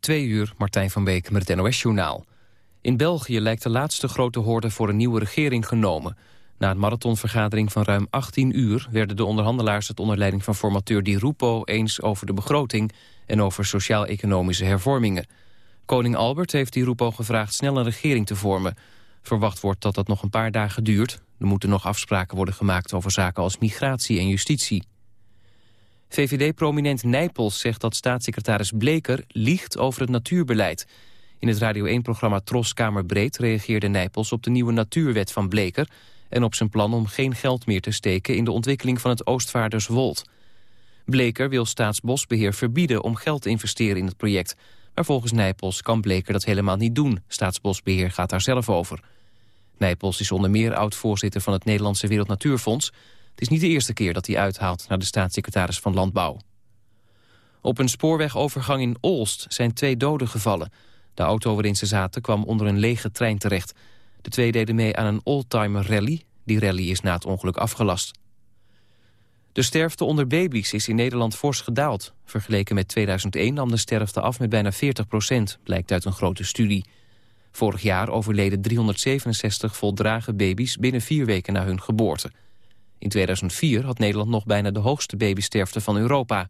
Twee uur, Martijn van Beek met het NOS-journaal. In België lijkt de laatste grote hoorde voor een nieuwe regering genomen. Na een marathonvergadering van ruim 18 uur... werden de onderhandelaars het onder leiding van formateur Di Rupo... eens over de begroting en over sociaal-economische hervormingen. Koning Albert heeft Di Rupo gevraagd snel een regering te vormen. Verwacht wordt dat dat nog een paar dagen duurt. Er moeten nog afspraken worden gemaakt over zaken als migratie en justitie. VVD-prominent Nijpels zegt dat staatssecretaris Bleker liegt over het natuurbeleid. In het Radio 1-programma Tros Kamerbreed reageerde Nijpels op de nieuwe natuurwet van Bleker... en op zijn plan om geen geld meer te steken in de ontwikkeling van het Oostvaarderswold. Bleker wil Staatsbosbeheer verbieden om geld te investeren in het project. Maar volgens Nijpels kan Bleker dat helemaal niet doen. Staatsbosbeheer gaat daar zelf over. Nijpels is onder meer oud-voorzitter van het Nederlandse Wereld Natuurfonds... Het is niet de eerste keer dat hij uithaalt naar de staatssecretaris van Landbouw. Op een spoorwegovergang in Olst zijn twee doden gevallen. De auto waarin ze zaten kwam onder een lege trein terecht. De twee deden mee aan een oldtimer rally. Die rally is na het ongeluk afgelast. De sterfte onder baby's is in Nederland fors gedaald. Vergeleken met 2001 nam de sterfte af met bijna 40 procent, blijkt uit een grote studie. Vorig jaar overleden 367 voldragen baby's binnen vier weken na hun geboorte. In 2004 had Nederland nog bijna de hoogste babysterfte van Europa.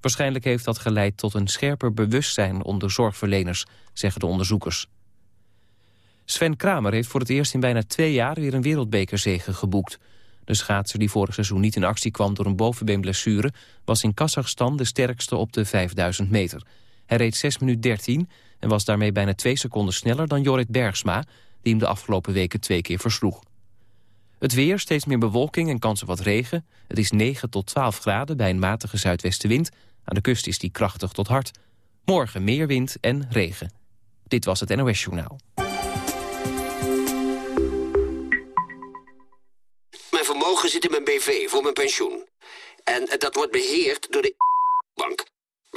Waarschijnlijk heeft dat geleid tot een scherper bewustzijn onder zorgverleners, zeggen de onderzoekers. Sven Kramer heeft voor het eerst in bijna twee jaar weer een wereldbekerzege geboekt. De schaatser die vorig seizoen niet in actie kwam door een bovenbeenblessure... was in Kazachstan de sterkste op de 5000 meter. Hij reed 6 minuten 13 en was daarmee bijna twee seconden sneller dan Jorrit Bergsma... die hem de afgelopen weken twee keer versloeg. Het weer, steeds meer bewolking en kans op wat regen. Het is 9 tot 12 graden bij een matige zuidwestenwind. Aan de kust is die krachtig tot hard. Morgen meer wind en regen. Dit was het NOS Journaal. Mijn vermogen zit in mijn BV voor mijn pensioen. En dat wordt beheerd door de bank.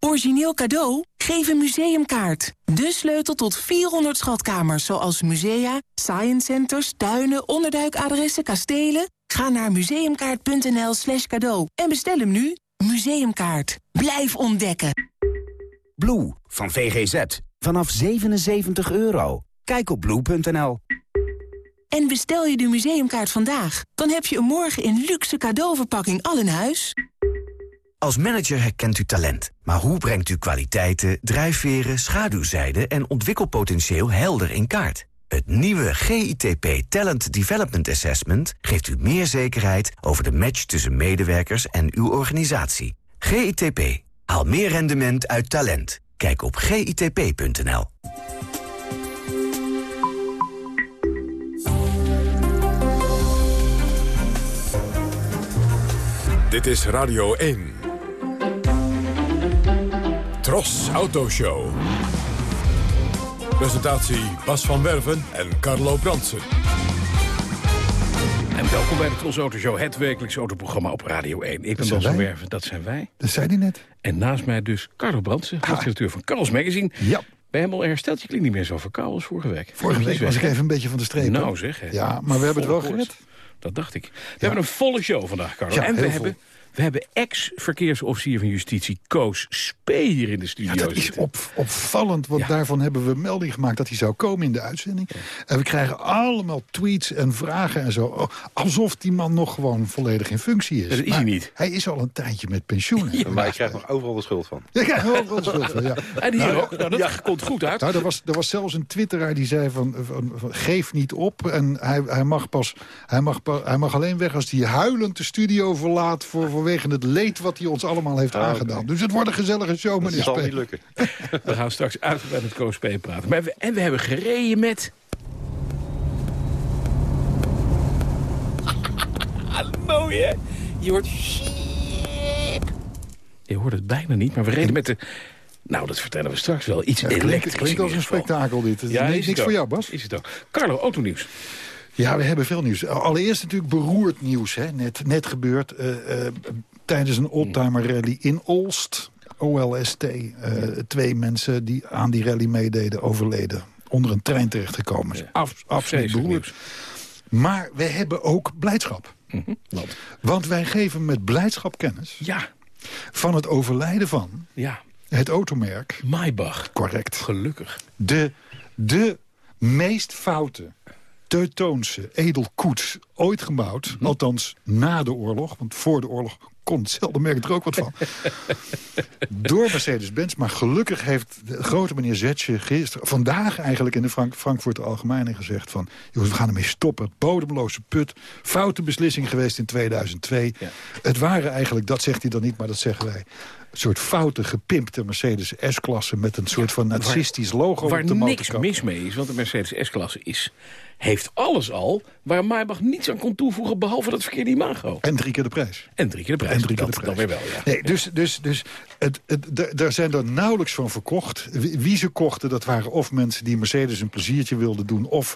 Origineel cadeau? Geef een museumkaart. De sleutel tot 400 schatkamers, zoals musea, science centers, tuinen, onderduikadressen, kastelen. Ga naar museumkaart.nl slash cadeau en bestel hem nu. Museumkaart. Blijf ontdekken. Blue van VGZ. Vanaf 77 euro. Kijk op blue.nl. En bestel je de museumkaart vandaag, dan heb je een morgen in luxe cadeauverpakking al in huis. Als manager herkent u talent. Maar hoe brengt u kwaliteiten, drijfveren, schaduwzijden en ontwikkelpotentieel helder in kaart? Het nieuwe GITP Talent Development Assessment geeft u meer zekerheid over de match tussen medewerkers en uw organisatie. GITP. Haal meer rendement uit talent. Kijk op gitp.nl. Dit is Radio 1. Tros Autoshow. Presentatie Bas van Werven en Carlo Bransen. En welkom bij de Tros Autoshow, het wekelijks autoprogramma op Radio 1. Ik ben Bas van Werven, dat zijn wij. Dat zei hij net. En naast mij dus Carlo Bransen, hoofdredacteur van Carlos Magazine. Ja. Bij hem al hersteld, je klinkt niet meer zo verkouden als vorige week. Vorige week was ik even een beetje van de streep. Nou zeg. Hè. Ja, maar we hebben het wel gered. Dat dacht ik. We hebben een volle show vandaag, Carlo. Ja, en we heel hebben We hebben ex-verkeersofficier van justitie Koos Spee hier in de studio Ja, dat is op, opvallend, want Ja. daarvan hebben we melding gemaakt dat hij zou komen in de uitzending. En we krijgen allemaal tweets en vragen en zo. Oh, Alsof die man nog gewoon volledig in functie is. Dat is Maar hij niet. Hij is al een tijdje met pensioen. hè. Maar je krijgt nog overal de schuld van. Ja, krijg je ook wel schuld van, ja. En hier ook. Nou, dat komt goed uit. Nou, er, was, er was zelfs een twitteraar die zei van, van, van, geef niet op. En hij, hij, mag pas, hij, mag, pa- hij mag alleen weg als hij huilend de studio verlaat... Voor, vanwege het leed wat hij ons allemaal heeft Ah, aangedaan. Dus het wordt een gezellige show, Dat meneer zal Spee. niet lukken. We gaan straks uitgebreid met Koos Spee praten. Maar we, en we hebben gereden met... Mooi, hè? Je hoort... Je hoort het bijna niet, maar we reden met de... Nou, dat vertellen we straks wel. Iets klinkt, elektrisch. het klinkt als een spektakel dit. Het is Ja, niks is het niks voor jou, Bas. Is het ook. Carlo, autonieuws. Ja, we hebben veel nieuws. Allereerst natuurlijk beroerd nieuws. Hè. Net, net gebeurd eh, eh, tijdens een oldtimer rally in Olst. OLST. eh, Twee mensen die aan die rally meededen overleden. Onder een trein terechtgekomen. Is af, absoluut beroerd. Maar we hebben ook blijdschap. Mhm. Want, Want wij geven met blijdschap kennis ja, van het overlijden van ja, het automerk. Maybach. Correct. Gelukkig. De, de meest foute Teutoonse edelkoets ooit gebouwd. Mhm. Althans, na de oorlog. Want voor de oorlog kon hetzelfde merk er ook wat van. Door Mercedes-Benz. Maar gelukkig heeft de grote meneer Zetje gisteren... vandaag eigenlijk in de Frank Frankfurter Algemeine gezegd van... jongens, we gaan ermee stoppen. Bodemloze put. Foute beslissing geweest in 2002. Ja. Het waren eigenlijk, dat zegt hij dan niet, maar dat zeggen wij... een soort foute, gepimpte Mercedes S-klasse... met een soort van nazistisch logo Waar op de niks motorkap. mis mee is, want de Mercedes S-klasse is... heeft alles al waar Maybach niets aan kon toevoegen... behalve dat verkeerde imago. En drie keer de prijs. En drie keer de prijs. En drie keer dat, de dan prijs. weer wel, ja. Nee, dus dus, dus het, het, daar zijn er nauwelijks van verkocht. Wie wie ze kochten, dat waren of mensen die Mercedes een pleziertje wilden doen... of,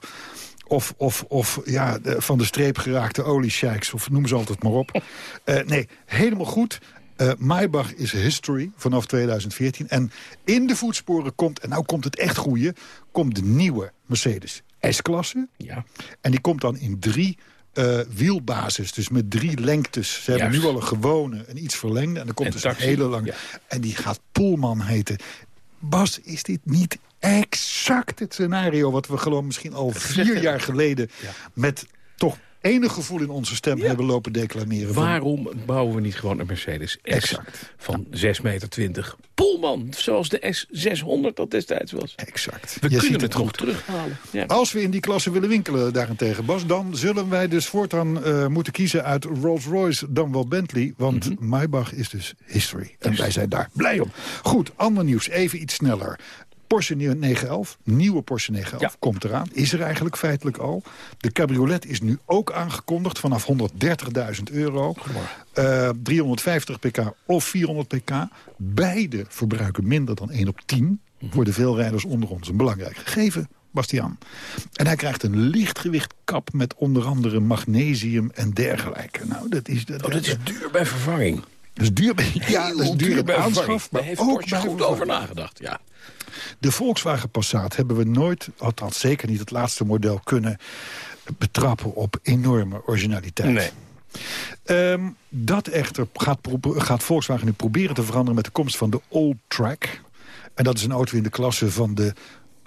of, of, of ja, de- van de streep geraakte oliesheiks, of noem ze altijd maar op. Eh, nee, helemaal goed. Eh Maybach is history vanaf 2014. En in de voetsporen komt, en nou komt het echt goeie... komt de nieuwe Mercedes S-klasse. Ja. En die komt dan in drie eh, wielbasis, dus met drie lengtes. Ze hebben Juist. nu al een gewone, een iets verlengde. En dan komt En dus taxi, een hele lange. ja. En die gaat Pullman heten. Bas, is dit niet exact het scenario... wat we gewoon misschien al vier jaar geleden... met toch enig gevoel in onze stem hebben lopen declameren. van- Waarom bouwen we niet gewoon een Mercedes S Exact. van 6,20 meter? Pullman, zoals de S600 dat destijds was. Exact. We Je kunnen ziet het nog terughalen. Ja. Als we in die klasse willen winkelen daarentegen, Bas... dan zullen wij dus voortaan eh, moeten kiezen uit Rolls-Royce dan wel Bentley. Want Mhm. Maybach is dus history. En wij zijn daar blij om. Goed, ander nieuws. Even iets sneller. Porsche 911, nieuwe Porsche 911, Ja. komt eraan. Is er eigenlijk feitelijk al. De cabriolet is nu ook aangekondigd vanaf 130.000 euro. Eh 350 pk of 400 pk. Beide verbruiken minder dan 1 op 10. Voor de veelrijders onder ons een belangrijk gegeven. Bastiaan. En hij krijgt een lichtgewicht kap met onder andere magnesium en dergelijke. Nou, dat is, dat, Oh, dat is duur bij vervanging. Dat is duur. bij- Ja, dat is duur bij bij aanschaf. Maar Daar heeft ook Porsche bij goed over nagedacht, ja. De Volkswagen Passat hebben we nooit, althans zeker niet het laatste model, kunnen betrappen op enorme originaliteit. Nee. Ehm, dat echter gaat, gaat Volkswagen nu proberen te veranderen met de komst van de All Track. En dat is een auto in de klasse van de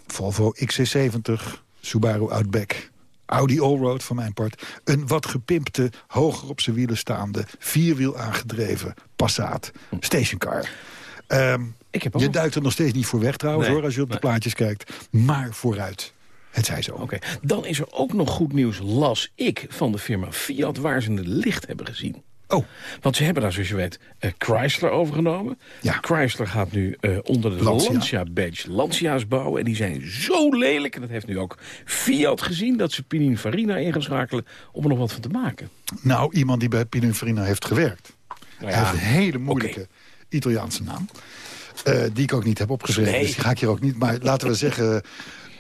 Volvo XC70, Subaru Outback, Audi Allroad van mijn part. Een wat gepimpte, hoger op zijn wielen staande, vierwiel aangedreven Passat stationcar. Ehm, Ik heb ook je duikt er nog steeds niet voor weg trouwens Nee, hoor, als je op de nee. plaatjes kijkt. Maar vooruit. Het zij zo. Oké, dan is er ook nog goed nieuws, las ik, van de firma Fiat... waar ze het licht hebben gezien. Oh, Want ze hebben daar, zoals je weet, eh, Chrysler overgenomen. Ja. Chrysler gaat nu eh, onder de Lancia. Lancia-badge Lancia's bouwen. En die zijn zo lelijk, en dat heeft nu ook Fiat gezien... dat ze Pininfarina in gaan schakelen om er nog wat van te maken. nou iemand die bij Pininfarina heeft gewerkt. Nou Hij heeft een hele moeilijke Italiaanse naam. eh, die ik ook niet heb opgeschreven. Nee. Dus die ga ik hier ook niet. Maar laten we zeggen...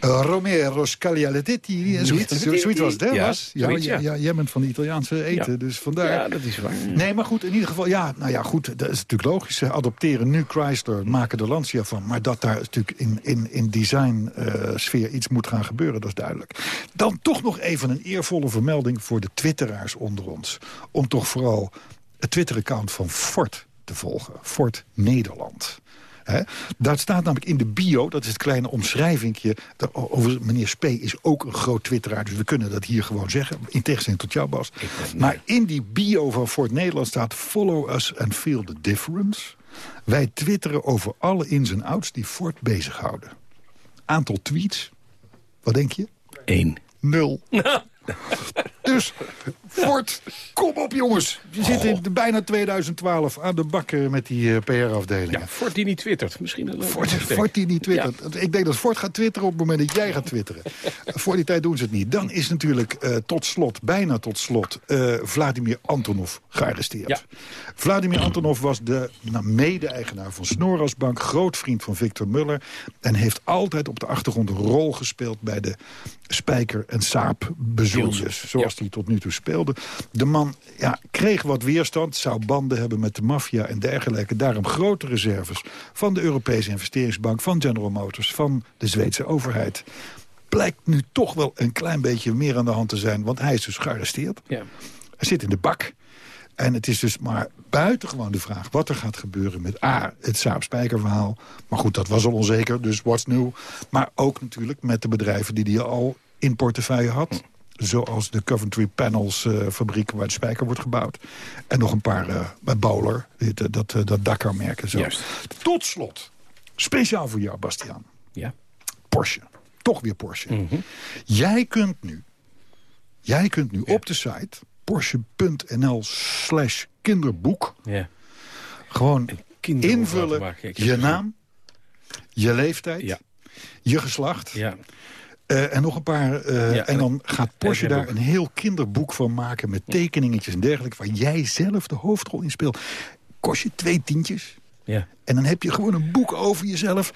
eh, Romero Scaglialetti, zoiets, zo- zoiets was hè? Ja, was? Ja, ja. ja. jij bent van de Italiaanse eten, Ja. dus vandaar. Ja, dat is waar. Nee, maar goed, in ieder geval, ja, nou ja, goed, dat is natuurlijk logisch. Ze adopteren nu Chrysler, maken er Lancia van. Maar dat daar natuurlijk in, in, in design-sfeer iets moet gaan gebeuren, dat is duidelijk. Dan toch nog even een eervolle vermelding voor de twitteraars onder ons. Om toch vooral het Twitter-account van Ford te volgen. Ford Nederland. Hè? Daar staat namelijk in de bio, dat is het kleine omschrijvingje... over meneer Spee is ook een groot twitteraar... dus we kunnen dat hier gewoon zeggen, in tegenstelling tot jou, Bas. Maar in die bio van Fort Nederland staat... follow us and feel the difference. Wij twitteren over alle ins en outs die Fort bezighouden. Aantal tweets, wat denk je? Eén. Nul. Dus, Fort, kom op jongens. Je zit in de bijna 2012 aan de bakken met die eh, PR-afdelingen. Ja, Fort die niet twittert. Misschien een Fort die niet twittert. Ik denk dat Fort gaat twitteren op het moment dat jij gaat twitteren. Voor die tijd doen ze het niet. Dan is natuurlijk eh, tot slot, bijna tot slot, eh, Vladimir Antonov gearresteerd. Ja. Vladimir Antonov was de nou, mede-eigenaar van Snoras Bank... grootvriend van Victor Muller... en heeft altijd op de achtergrond een rol gespeeld... bij de Spijker en Saap bezoekjes, zoals die tot nu toe speelde. De man ja, kreeg wat weerstand, zou banden hebben met de maffia en dergelijke. Daarom grote reserves van de Europese investeringsbank... van General Motors, van de Zweedse overheid. Blijkt nu toch wel een klein beetje meer aan de hand te zijn... want hij is dus gearresteerd. Ja. Hij zit in de bak. En het is dus maar buitengewoon de vraag wat er gaat gebeuren met A, het Saab-Spijker-verhaal. Maar goed, dat was al onzeker, dus what's new. Maar ook natuurlijk met de bedrijven die hij al in portefeuille had. Zoals de Coventry Panels eh, fabriek waar de spijker wordt gebouwd. En nog een paar bij Bowler, dit, eh, dat, dat Dakar-merk en zo. Juist. Tot slot, speciaal voor jou, Bastiaan. Ja. Porsche. Toch weer Porsche. Jij kunt nu, jij kunt nu op de site porsche.nl slash kinderboek Ja. gewoon invullen je naam, je leeftijd, Ja. je geslacht Ja. Eh, en nog een paar. eh, Ja, en dan gaat Porsche daar een heel kinderboek van maken met tekeningetjes en dergelijke waar jij zelf de hoofdrol in speelt. Kost je twee tientjes. Ja. En dan heb je gewoon een boek over jezelf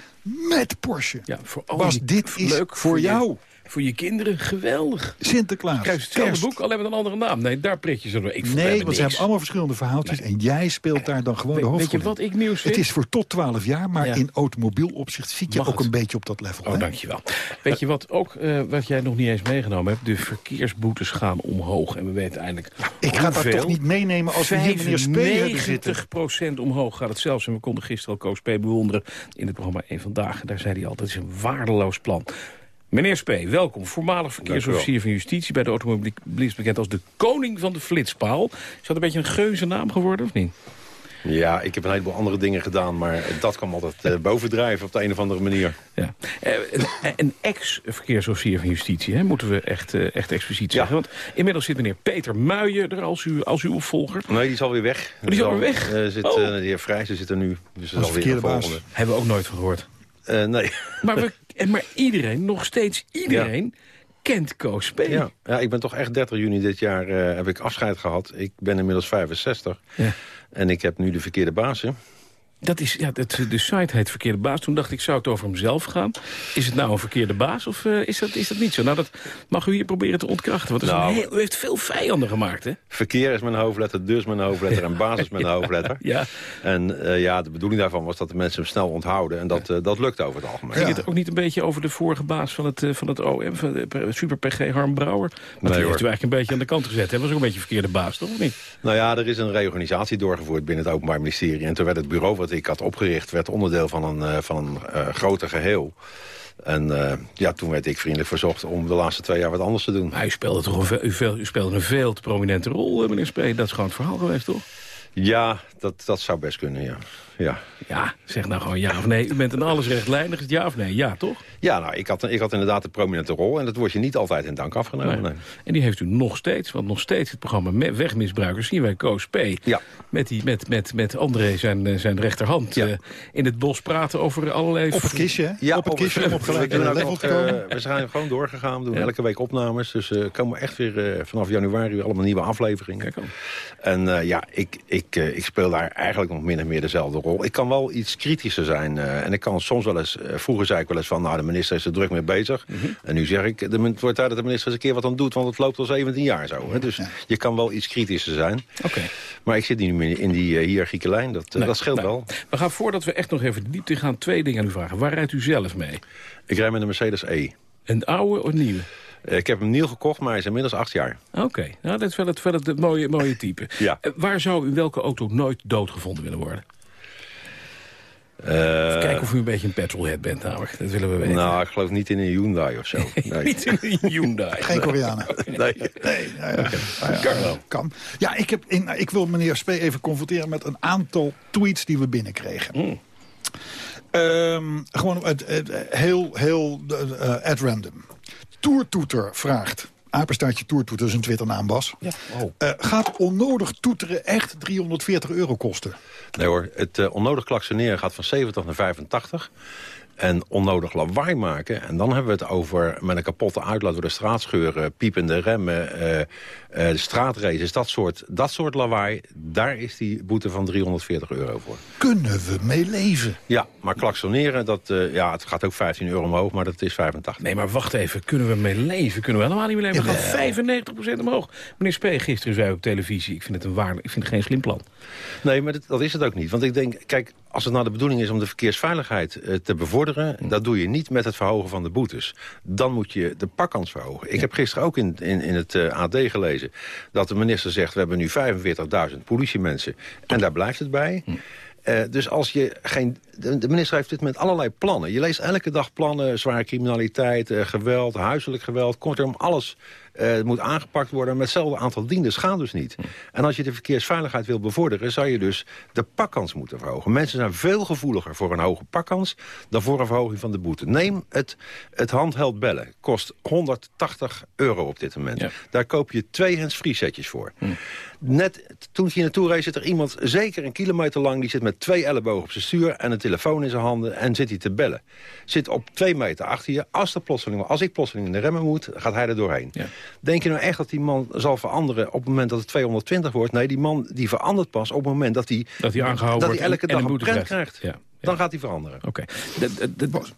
met Porsche. Ja, voor al die- dit is leuk voor jou. Voor je kinderen geweldig. Sinterklaas. Krijg je hetzelfde boek, alleen met een andere naam. Nee, daar prik je ze door. Ik Nee, want ze hebben allemaal verschillende verhaaltjes. En jij speelt daar dan gewoon Weet- de weet hoofdrol je wat ik nieuws vind? Het is voor tot 12 jaar, maar Ja. in automobiel opzicht zit je Mag ook het? een beetje op dat level. Oh, hè? dankjewel. Weet je wat ook, eh, wat jij nog niet eens meegenomen hebt? De verkeersboetes gaan omhoog. En we weten eindelijk Ik ga dat toch niet meenemen als we hier meneer Spee zitten. 95% omhoog gaat het zelfs. En we konden gisteren al Koos bewonderen in het programma 1 Vandaag. En daar zei hij altijd, het is een waardeloos plan. Meneer Spee, welkom. Voormalig verkeersofficier van Justitie bij de automobilist bekend als de koning van de flitspaal. Is dat een beetje een geuze naam geworden, of niet? Ja, ik heb een heleboel andere dingen gedaan, maar dat kwam altijd eh, bovendrijven op de een of andere manier. Ja. Eh, een- ex-verkeersofficier van Justitie, hè, moeten we echt, eh, echt expliciet zeggen. Want inmiddels zit meneer Peter Muijen er als, u, als uw opvolger. Nee, die is alweer weg. die is alweer weg? Zit, Oh. de heer Vrijzen zit er nu, dus dat Als is alweer baas. volgende. Hebben we ook nooit van gehoord. Eh, nee. Maar, we, en maar iedereen, nog steeds iedereen, kent Koos. Ja. ja, ik ben toch echt 30 juni dit jaar eh, heb ik afscheid gehad. Ik ben inmiddels 65 Ja. en ik heb nu de verkeerde baas. Dat is, ja, dat, de site heet Verkeerde Baas. Toen dacht ik, zou het over hemzelf gaan? Is het nou een verkeerde baas of eh, is, dat, is dat niet zo? Nou, dat mag u hier proberen te ontkrachten. Want is Nou, heel- u heeft veel vijanden gemaakt, hè? Verkeer is mijn hoofdletter, dus mijn hoofdletter en baas is mijn hoofdletter. Ja. En eh, ja, de bedoeling daarvan was dat de mensen hem snel onthouden. En dat, eh, dat lukt over het algemeen. Ging het ook niet een beetje over de vorige baas van het, van het OM, van de super PG Harm Brouwer? Want die hoor. heeft u eigenlijk een beetje aan de kant gezet. Hij was ook een beetje verkeerde baas, toch? Of niet? Nou ja, er is een reorganisatie doorgevoerd binnen het Openbaar Ministerie. En toen werd het bureau wat ik had opgericht... werd onderdeel van een, eh, van een eh, groter geheel. En eh, ja, toen werd ik vriendelijk verzocht om de laatste twee jaar wat anders te doen. Maar u speelde toch een, u, veel- u speelde een veel te prominente rol, meneer Spee. Dat is gewoon het verhaal geweest, toch? Ja, dat, dat zou best kunnen, ja. ja. Ja, zeg nou gewoon ja of nee. U bent een alles rechtlijnig, ja of nee? Ja, toch? Ja, nou, ik had, ik had inderdaad een prominente rol... en dat wordt je niet altijd in dank afgenomen. Nee. En die heeft u nog steeds, want nog steeds het programma Wegmisbruikers... zien wij Koos P. Ja. Met, die, met, met, met André, zijn, eh, zijn rechterhand, Ja. eh, in het bos praten over allerlei... Op het kistje, hè? Ja, op het kistje om op eh, we zijn gewoon doorgegaan. We doen Ja. elke week opnames. Dus er komen echt weer vanaf januari allemaal nieuwe afleveringen. En eh, ja, ik, ik, eh, ik speel daar eigenlijk nog min of meer dezelfde rol. Ik kan wel iets kritischer zijn. eh, en ik kan soms wel eens... vroeger zei ik wel eens van... nou, de minister is er druk mee bezig. Mhm. En nu zeg ik... De, het wordt tijd dat de minister eens een keer wat aan doet... want het loopt al 17 jaar zo. Hè? Dus je kan wel iets kritischer zijn. Oké. Maar ik zit niet meer in die uh, hiërarchieke lijn. Dat, Nee, dat scheelt nee. wel. We gaan voordat we echt nog even diepte gaan... twee dingen aan u vragen. Waar rijdt u zelf mee? Ik rij met een Mercedes E. Een oude of nieuwe? Ik heb hem nieuw gekocht, maar hij is inmiddels acht jaar. Oké, nou, dat is wel het, wel het mooie, mooie type. Ja. Eh, waar zou u welke auto nooit doodgevonden willen worden? Eh, Of u een beetje een petrolhead bent namelijk. Dat willen we weten. Nou, ik geloof niet in een Hyundai of zo. Nee. Niet in een Hyundai. Geen Koreanen. nee. Nee, nou ja. Nou ja, Carlo. Kan. Ja, ik, heb in, ik wil meneer Spee even confronteren met een aantal tweets die we binnenkregen. Mm. Ehm, gewoon het, het, heel, heel eh, at random. Toertoeter vraagt... Apenstaartje Toertoeter is een Twitternaam, Bas. Ja. Oh. Eh, gaat onnodig toeteren echt 340 euro kosten? Nee hoor, het eh, onnodig klaksoneren gaat van 70 naar 85. En onnodig lawaai maken. En dan hebben we het over met een kapotte uitlaat door de straat scheuren... piepende remmen, eh, eh, de straatraces, dat soort, dat soort lawaai. Daar is die boete van 340 euro voor. Kunnen we mee leven? Ja, maar klaksoneren, dat, eh, ja, het gaat ook 15 euro omhoog, maar dat is 85. Nee, maar wacht even. Kunnen we mee leven? Kunnen we helemaal niet meer leven? We gaan 95% omhoog. Meneer Spee, gisteren zei op televisie... ik vind het een waarde, ik vind het geen slim plan. Nee, maar dat, dat is het ook niet. Want ik denk, kijk, als het nou de bedoeling is om de verkeersveiligheid eh, te bevorderen... dat doe je niet met het verhogen van de boetes. Dan moet je de pakkans verhogen. Ik heb gisteren ook in, in, in het eh, AD gelezen dat de minister zegt... we hebben nu 45.000 politiemensen en daar blijft het bij... Eh, dus als je geen... De, minister heeft dit met allerlei plannen. Je leest elke dag plannen, zware criminaliteit, geweld, huiselijk geweld. Kortom, alles eh, moet aangepakt worden. Met hetzelfde aantal dienders gaat dus niet. En als je de verkeersveiligheid wil bevorderen... zou je dus de pakkans moeten verhogen. Mensen zijn veel gevoeliger voor een hoge pakkans... dan voor een verhoging van de boete. Neem het, het handheld bellen. Kost 180 euro op dit moment. Daar koop je twee hands-free setjes voor. Net toen je naartoe reed zit er iemand, zeker een kilometer lang... die zit met twee ellebogen op zijn stuur en een telefoon in zijn handen... en zit hij te bellen. Zit op twee meter achter je. Als, plotseling, als ik plotseling in de remmen moet, gaat hij er doorheen. Denk je nou echt dat die man zal veranderen op het moment dat het 220 wordt? Nee, die man die verandert pas op het moment dat hij, Dat hij aangehouden dat wordt hij elke dag een boete prent krijgt. Ja. Dan gaat hij veranderen. Oké.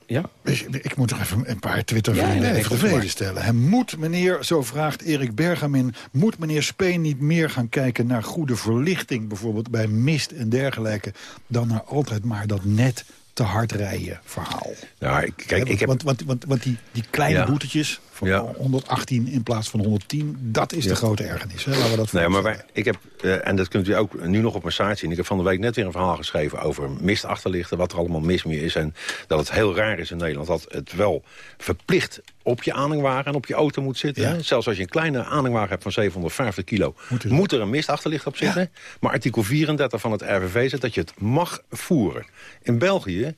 Ja? Ik moet toch even een paar twitter Ja, even tevreden stellen. Moet meneer, zo vraagt Erik Bergamin... moet meneer Speen niet meer gaan kijken naar goede verlichting... bijvoorbeeld bij mist en dergelijke... dan naar altijd maar dat net te hard rijden verhaal? Ja, ik, kijk, ik heb... Want, want, want, want die, die kleine Ja. boetetjes van Ja. 118 in plaats van 110... dat is de grote ergernis. Hè? Laten we dat Nee, maar wij, ik heb, eh, en dat kunt u ook nu nog op mijn site zien... ik heb van de week net weer een verhaal geschreven over mistachterlichten... wat er allemaal mis mee is en dat het heel raar is in Nederland... dat het wel verplicht op je aanhangwagen en op je auto moet zitten. Ja. Zelfs als je een kleine aanhangwagen hebt van 750 kilo... Moet er, een mistachterlicht op zitten. Maar artikel 34 van het RVV zegt dat je het mag voeren. In België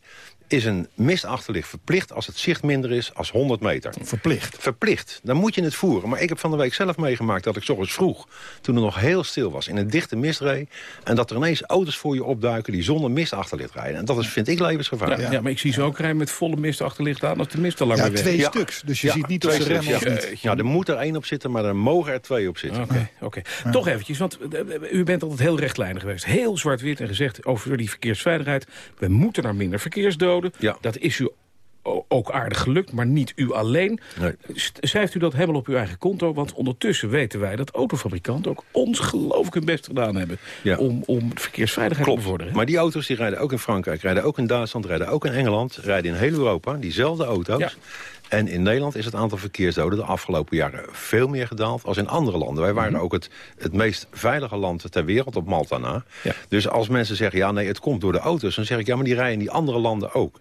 is een mistachterlicht verplicht als het zicht minder is als 100 meter. Verplicht. Verplicht. Dan moet je het voeren. Maar ik heb van de week zelf meegemaakt dat ik 's ochtends vroeg... toen het nog heel stil was, in een dichte mistreed... en dat er ineens auto's voor je opduiken die zonder mistachterlicht rijden. En dat is, vind ik, levensgevaarlijk. Ja, ja, maar ik zie ze ook rijden met volle mist achterlicht aan... als de mist te lang Ja, weer twee stuks. Dus je Ja, ziet niet of ze remmen of ja. niet. Ja, er moet er één op zitten, maar er mogen er twee op zitten. Oké, oké. Toch eventjes, want eh, u bent altijd heel rechtlijnig geweest. Heel zwart-wit en gezegd over die verkeersveiligheid. We moeten naar minder verkeersdoden. Ja. Dat is u ook aardig gelukt, maar niet u alleen. Nee. Schrijft u dat helemaal op uw eigen konto? Want ondertussen weten wij dat autofabrikanten ook ongelooflijk hun best gedaan hebben... Ja. om, om verkeersveiligheid te bevorderen. Maar die auto's die rijden ook in Frankrijk, rijden ook in Duitsland, rijden ook in Engeland, rijden in heel Europa, diezelfde auto's. Ja. En in Nederland is het aantal verkeersdoden de afgelopen jaren veel meer gedaald als in andere landen. Wij waren ook het, het meest veilige land ter wereld op Malta na. Mhm. Ja. Dus als mensen zeggen, ja nee, het komt door de auto's, dan zeg ik, ja maar die rijden in die andere landen ook.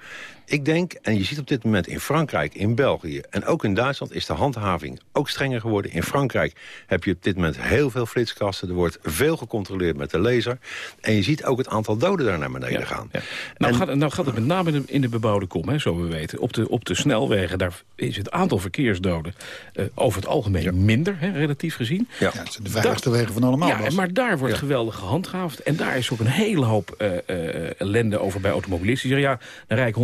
Ik denk, en je ziet op dit moment in Frankrijk, in België en ook in Duitsland is de handhaving ook strenger geworden. In Frankrijk heb je op dit moment heel veel flitskasten. Er wordt veel gecontroleerd met de laser. En je ziet ook het aantal doden daar naar beneden gaan. Ja. Nou, En- gaat, nou gaat het met name in de, in de bebouwde kom, hè, zo we weten. Op de, op de snelwegen daar is het aantal verkeersdoden eh, over het algemeen minder, hè, relatief gezien. Ja. Ja, het zijn de veiligste wegen van allemaal. Ja, maar daar wordt geweldig gehandhaafd. En daar is ook een hele hoop eh, eh, ellende over bij automobilisten. Die zeggen, ja, dan rijd ik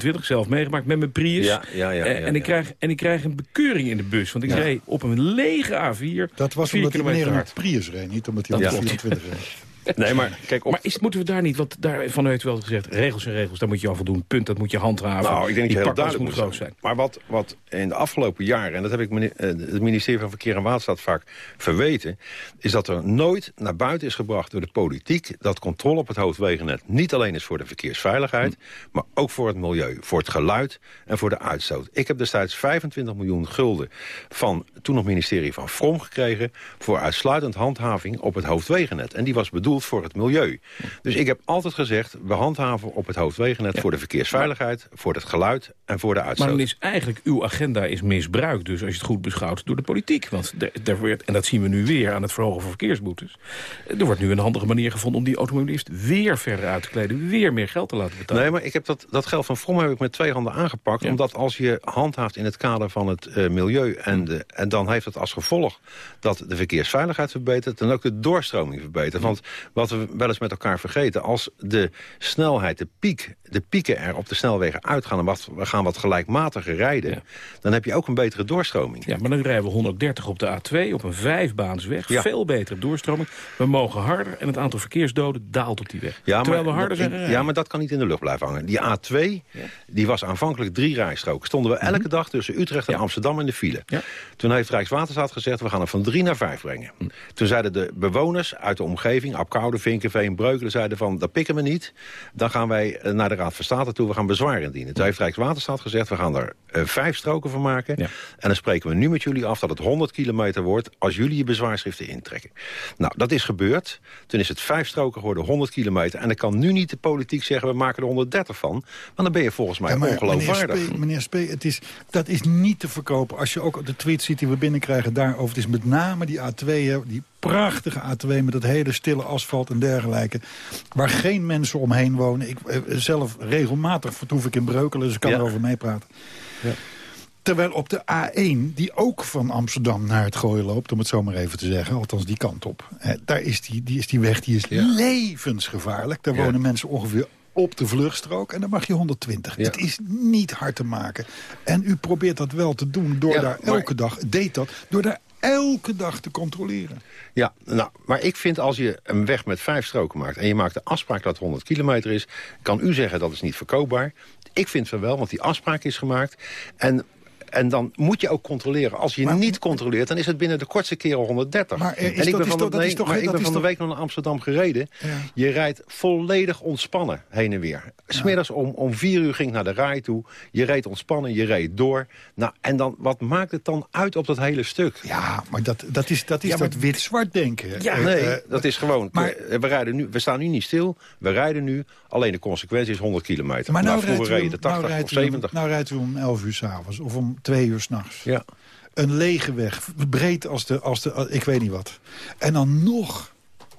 124, zelf meegemaakt met mijn Prius. Ja, ja, ja, ja, en, ik ja. krijg, en ik krijg een bekeuring in de bus. Want ik reed op een lege A4 Dat was omdat meneer hard. Prius reed, niet omdat hij op klopt. 24 reed. Nee, maar kijk... Op... Maar is, moeten we daar niet, want daarvan heeft u wel gezegd... regels en regels, daar moet je al voldoen. Punt, dat moet je handhaven. Nou, ik denk dat je heel duidelijk moet groot zijn. Maar wat, wat in de afgelopen jaren... en dat heb ik meneer, eh, het ministerie van Verkeer en Waterstaat vaak verweten... is dat er nooit naar buiten is gebracht door de politiek... dat controle op het hoofdwegennet niet alleen is voor de verkeersveiligheid... maar ook voor het milieu, voor het geluid en voor de uitstoot. Ik heb destijds 25 miljoen gulden van toen nog ministerie van Vrom gekregen... voor uitsluitend handhaving op het hoofdwegennet. En die was bedoeld voor het milieu. Dus ik heb altijd gezegd, we handhaven op het hoofdwegennet... voor de verkeersveiligheid, voor het geluid en voor de uitstoot. Maar dan is eigenlijk uw agenda is misbruikt, dus als je het goed beschouwt, door de politiek. Want er werd, en dat zien we nu weer aan het verhogen van verkeersboetes... er wordt nu een handige manier gevonden om die automobilist weer verder uit te kleden... weer meer geld te laten betalen. Nee, maar ik heb dat, dat geld van Vrom heb ik met twee handen aangepakt. Omdat als je handhaaft in het kader van het uh, milieu... En, de, en dan heeft het als gevolg dat de verkeersveiligheid verbetert... en ook de doorstroming verbetert. Want wat we wel eens met elkaar vergeten... als de snelheid, de piek, de pieken er op de snelwegen uitgaan... en wat, we gaan wat gelijkmatiger rijden... dan heb je ook een betere doorstroming. Ja, maar dan rijden we 130 op de A2 op een vijfbaansweg. Veel betere doorstroming. We mogen harder en het aantal verkeersdoden daalt op die weg. Ja, Terwijl maar, we harder zijn Ja, maar dat kan niet in de lucht blijven hangen. Die A2 die was aanvankelijk drie rijstroken. Stonden we elke mhm. dag tussen Utrecht en Amsterdam in de file. Toen heeft Rijkswaterstaat gezegd, we gaan het van drie naar vijf brengen. Mhm. Toen zeiden de bewoners uit de omgeving, Apkoude, Vinkenveen, Breukelen... zeiden van, dat pikken we niet. Dan gaan wij eh, naar de Raad van State toe, we gaan bezwaar indienen. Toen heeft Rijkswaterstaat gezegd, we gaan er uh, vijf stroken van maken. En dan spreken we nu met jullie af dat het 100 kilometer wordt... als jullie je bezwaarschriften intrekken. Nou, dat is gebeurd. Toen is het vijf stroken geworden, 100 kilometer. En dan kan nu niet de politiek zeggen, we maken er 130 van. Want dan ben je volgens mij ja, ongeloofwaardig. Meneer Spee, meneer Spee het is, dat is niet te verkopen. Als je ook de tweets ziet die we binnenkrijgen daarover... het is met name die A2, die prachtige A2 met dat hele stille asfalt en dergelijke... waar geen mensen omheen wonen. Ik, eh, zelf regelmatig vertoef ik in Breukelen, dus ik kan erover meepraten. Ja. Terwijl op de A1, die ook van Amsterdam naar het gooien loopt... om het zo maar even te zeggen, althans die kant op... daar is die, die, is die weg die is levensgevaarlijk. Daar wonen mensen ongeveer op de vluchtstrook en dan mag je 120. Het is niet hard te maken. En u probeert dat wel te doen door daar elke dag, deed dat, door daar elke dag te controleren. Ja, nou, maar ik vind als je een weg met vijf stroken maakt... en je maakt de afspraak dat 100 kilometer is... kan u zeggen dat is niet verkoopbaar. Ik vind van wel, want die afspraak is gemaakt. En en dan moet je ook controleren. Als je niet controleert, dan is het binnen de kortste keren 130. Maar en ik ben van, nee, maar ik ben van de week nog naar Amsterdam gereden. Je rijdt volledig ontspannen heen en weer. Smiddags om, om vier uur ging ik naar de rij toe. Je reed ontspannen, je reed door. Nou, en dan, wat maakt het dan uit op dat hele stuk? Ja, maar dat, dat is dat, is dat wit-zwart denken. Ja, nee, uh, dat is gewoon... Maar, we, rijden nu, we staan nu niet stil, we rijden nu. Alleen de consequentie is 100 kilometer. Maar nou, nou rijdt u, 80 nou of 70. nou rijdt u om 11 uur s'avonds of om twee uur s'nachts. Ja. Een lege weg, breed als de, als de, ik weet niet wat. En dan nog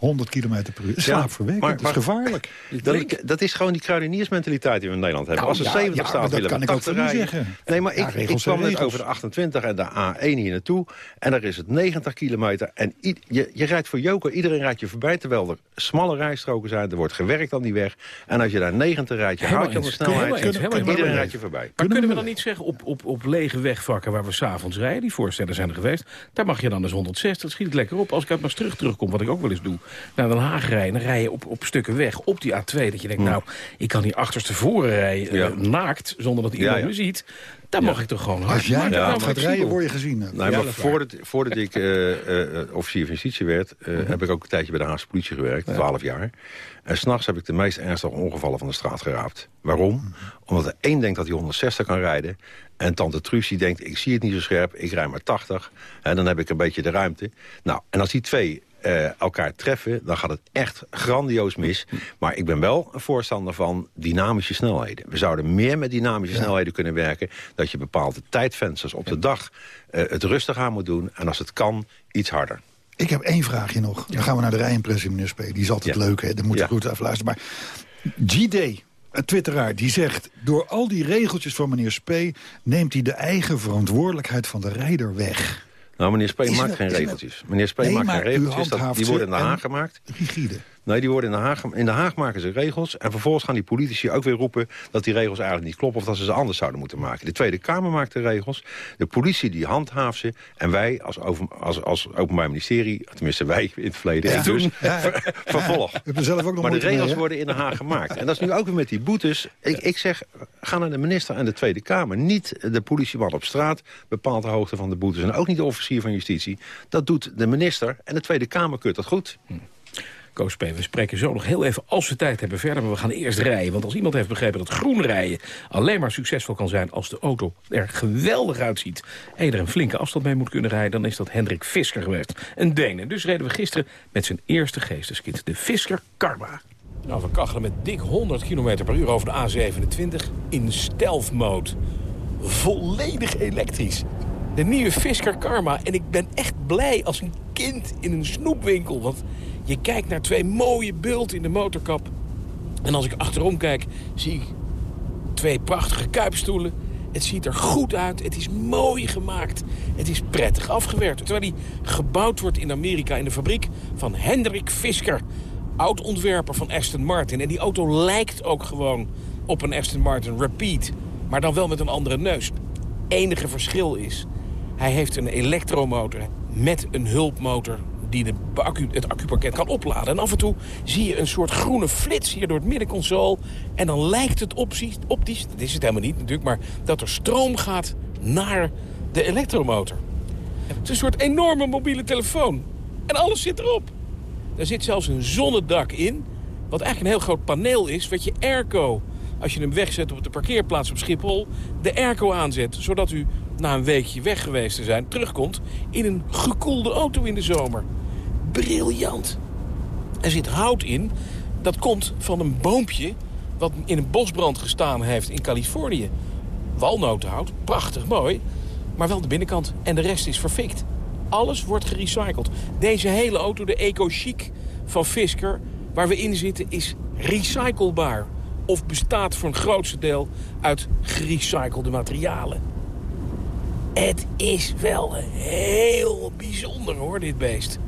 100 km per uur. Slaapverwekkend, ja, maar, dat is gevaarlijk. Dat, dat, is gewoon die kruideniersmentaliteit die we in Nederland hebben. Nou, Als er 70 staat, willen we 80 rijden. Zeggen. Nee, maar ik, ik kwam net over de 28 en de A1 hier naartoe. En daar is het 90 kilometer. En je, je rijdt voor joker, iedereen rijdt je voorbij... terwijl er smalle rijstroken zijn. Er wordt gewerkt aan die weg. En als je daar 90 rijdt, je houdt je aan de snelheid. iedereen rijdt je voorbij. Maar kunnen we dan niet zeggen, op, op, op lege wegvakken... waar we s'avonds rijden, die voorstellen zijn er geweest... daar mag je dan eens 160, schiet het lekker op. Als ik uit Maastricht terugkom, wat ik ook wel eens doe naar Den Haag rijden... dan rij je op, op stukken weg, op die A2... dat je denkt, nou, ik kan hier achterstevoren rijden, uh, naakt... zonder dat iemand me ziet. Dan mag ik toch gewoon hard. Als jij ja, gaat rijden, word je gezien. Nee, maar voordat, voordat ik uh, uh, officier van justitie werd... Uh, heb ik ook een tijdje bij de Haagse politie gewerkt, 12 jaar. En s'nachts heb ik de meest ernstige ongevallen van de straat geraapt. Waarom? Omdat de één denkt dat hij 160 kan rijden... En tante Truus die denkt, ik zie het niet zo scherp, ik rij maar 80. En dan heb ik een beetje de ruimte. Nou, en als die twee uh, elkaar treffen, dan gaat het echt grandioos mis. Maar ik ben wel een voorstander van dynamische snelheden. We zouden meer met dynamische snelheden kunnen werken. Dat je bepaalde tijdvensters op de dag uh, het rustig aan moet doen. En als het kan, iets harder. Ik heb één vraagje nog. Dan gaan we naar de rijimpressie, meneer Spee. Die is altijd leuk, hè? Daar moet je goed even luisteren. Maar GD, een twitteraar, die zegt... door al die regeltjes van meneer Spee... neemt hij de eigen verantwoordelijkheid van de rijder weg. Nou, meneer Spee maakt geen regeltjes. Meneer Spee maakt geen regeltjes. Dat, die worden in de Haag gemaakt. Rigide. Nee, die worden in, de Haag, in Den Haag maken ze regels... en vervolgens gaan die politici ook weer roepen... dat die regels eigenlijk niet kloppen of dat ze ze anders zouden moeten maken. De Tweede Kamer maakt de regels, de politie die handhaaft ze... en wij als, over, als, als Openbaar Ministerie, tenminste wij in het verleden... Ja, dus, ja, vervolg. maar de regels worden in Den Haag gemaakt. En dat is nu ook weer met die boetes. Ik, ik zeg, ga naar de minister en de Tweede Kamer. Niet de politieman op straat bepaalt de hoogte van de boetes... en ook niet de officier van justitie. Dat doet de minister en de Tweede Kamer keurt dat goed. Koos we spreken zo nog heel even, als we tijd hebben, verder. Maar we gaan eerst rijden. Want als iemand heeft begrepen dat groen rijden alleen maar succesvol kan zijn... als de auto er geweldig uitziet en je er een flinke afstand mee moet kunnen rijden... dan is dat Hendrik Fisker geweest, een Deen. En dus reden we gisteren met zijn eerste geesteskind, de Fisker Karma. Nou, we kachelen met dik 100 km per uur over de A27 in stealth. Volledig elektrisch. De nieuwe Fisker Karma. En ik ben echt blij als een kind in een snoepwinkel. Want je kijkt naar twee mooie bulten in de motorkap. En als ik achterom kijk, zie ik twee prachtige kuipstoelen. Het ziet er goed uit. Het is mooi gemaakt. Het is prettig afgewerkt. Terwijl die gebouwd wordt in Amerika in de fabriek van Hendrik Fisker. Oud-ontwerper van Aston Martin. En die auto lijkt ook gewoon op een Aston Martin Repeat. Maar dan wel met een andere neus. Enige verschil is, hij heeft een elektromotor met een hulpmotor die de accu, het accupakket kan opladen. En af en toe zie je een soort groene flits hier door het middenconsole. En dan lijkt het opties, optisch, dat is het helemaal niet natuurlijk... maar dat er stroom gaat naar de elektromotor. Het is een soort enorme mobiele telefoon. En alles zit erop. Er zit zelfs een zonnedak in, wat eigenlijk een heel groot paneel is... wat je airco, als je hem wegzet op de parkeerplaats op Schiphol... de airco aanzet, zodat u na een weekje weg geweest te zijn... terugkomt in een gekoelde auto in de zomer. Briljant. Er zit hout in. Dat komt van een boompje wat in een bosbrand gestaan heeft in Californië. Walnotenhout, prachtig mooi, maar wel de binnenkant. En de rest is verfikt. Alles wordt gerecycled. Deze hele auto, de Eco Chic van Fisker, waar we in zitten, is recyclebaar. Of bestaat voor een grootste deel uit gerecyclede materialen. Het is wel heel bijzonder hoor, dit beest.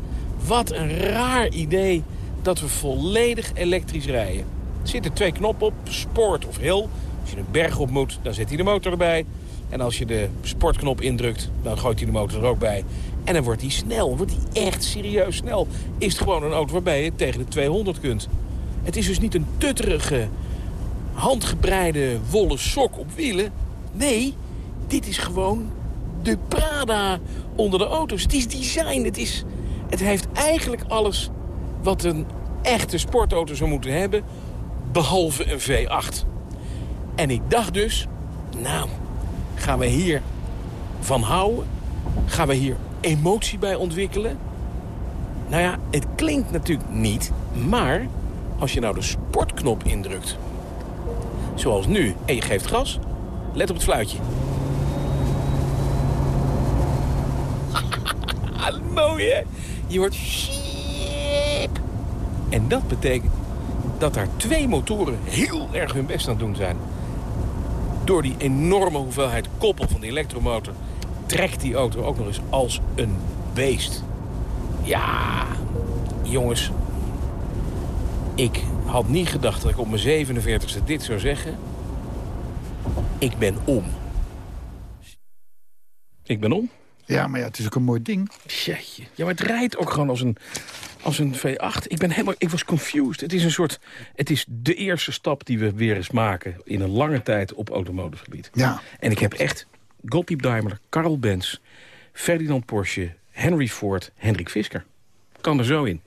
Wat een raar idee dat we volledig elektrisch rijden. Er zitten twee knoppen op, sport of hill. Als je een berg op moet, dan zet hij de motor erbij. En als je de sportknop indrukt, dan gooit hij de motor er ook bij. En dan wordt hij snel, wordt hij echt serieus snel. Is het gewoon een auto waarbij je tegen de 200 kunt. Het is dus niet een tutterige, handgebreide wollen sok op wielen. Nee, dit is gewoon de Prada onder de auto's. Het is design, het, is, het heeft eigenlijk alles wat een echte sportauto zou moeten hebben... behalve een V8. En ik dacht dus, nou, gaan we hier van houden? Gaan we hier emotie bij ontwikkelen? Nou ja, het klinkt natuurlijk niet, maar als je nou de sportknop indrukt... zoals nu, en je geeft gas, let op het fluitje... mooi, hè? Je hoort... Sheep. En dat betekent dat daar twee motoren heel erg hun best aan het doen zijn. Door die enorme hoeveelheid koppel van de elektromotor... trekt die auto ook nog eens als een beest. Ja, jongens. Ik had niet gedacht dat ik op mijn 47e dit zou zeggen. Ik ben om. Ik ben om. Ja, maar ja, het is ook een mooi ding. Jeetje. Ja, maar het rijdt ook gewoon als een, als een V8. Ik ben helemaal, ik was confused. Het is een soort, het is de eerste stap die we weer eens maken in een lange tijd op automotivegebied. Ja. En ik heb echt Gottlieb Daimler, Karl Benz, Ferdinand Porsche, Henry Ford, Hendrik Fisker. Kan er zo in.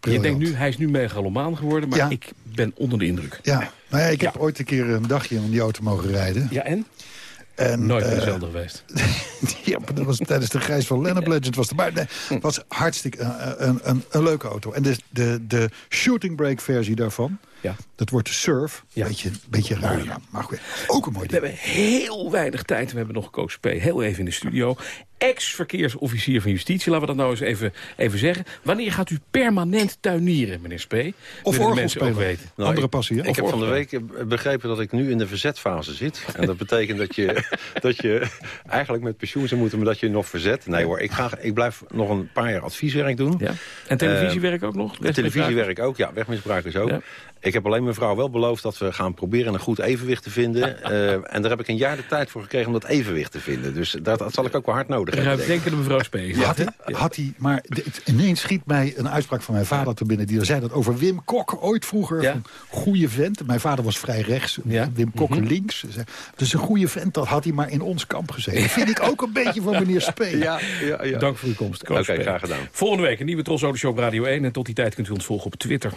Je denkt nu, hij is nu megalomaan geworden, maar ik ben onder de indruk. Ja, nou ja, ik heb ooit een keer een dagje in die auto mogen rijden. Ja, en? En, Nooit meer uh, geweest. ja, dat was tijdens de Grijs van Lennep Legend. Was het, maar nee, was hartstikke uh, een, een, een, leuke auto. En de, de, de shooting brake versie daarvan... Ja. Dat wordt de surf. Ja. Beetje, beetje raar. naam, Maar goed, ook een mooi We ding. hebben heel weinig tijd. We hebben nog Koos P. heel even in de studio. Ex-verkeersofficier van Justitie, laten we dat nou eens even, even zeggen. Wanneer gaat u permanent tuinieren, meneer Spee? Of Willen de mensen ook orgelspelen. weten. Nou, Andere passie, hè? Ik Of heb van de week begrepen dat ik nu in de verzetfase zit. En dat betekent dat je, dat je eigenlijk met pensioen zou moeten... maar dat je nog verzet. Nee hoor, ik, ga, ik blijf nog een paar jaar advieswerk doen. Ja. En televisiewerk ook nog? Televisiewerk ook, ja, wegmisbruikers ook. Ja. Ik heb alleen mijn vrouw wel beloofd dat we gaan proberen een goed evenwicht te vinden. Eh, en daar heb ik een jaar de tijd voor gekregen om dat evenwicht te vinden. Dus dat, dat zal ik ook wel hard nodig hebben. Ruimdenkende mevrouw Spee. Had hij, had hij, maar dit- ineens schiet mij een uitspraak van mijn vader te binnen... die er zei dat over Wim Kok ooit vroeger. Ja. Van, goeie vent. Mijn vader was vrij rechts. Ja. Wim Kok Mhm. links. Dus een goede vent, dat had hij maar in ons kamp gezeten. Dat vind ik ook een beetje van meneer Spee. Ja, ja, ja. Dank voor uw komst. Koos Oké, graag gedaan. Volgende week een nieuwe Tros Autoshow op Radio 1. En tot die tijd kunt u ons volgen op Twitter.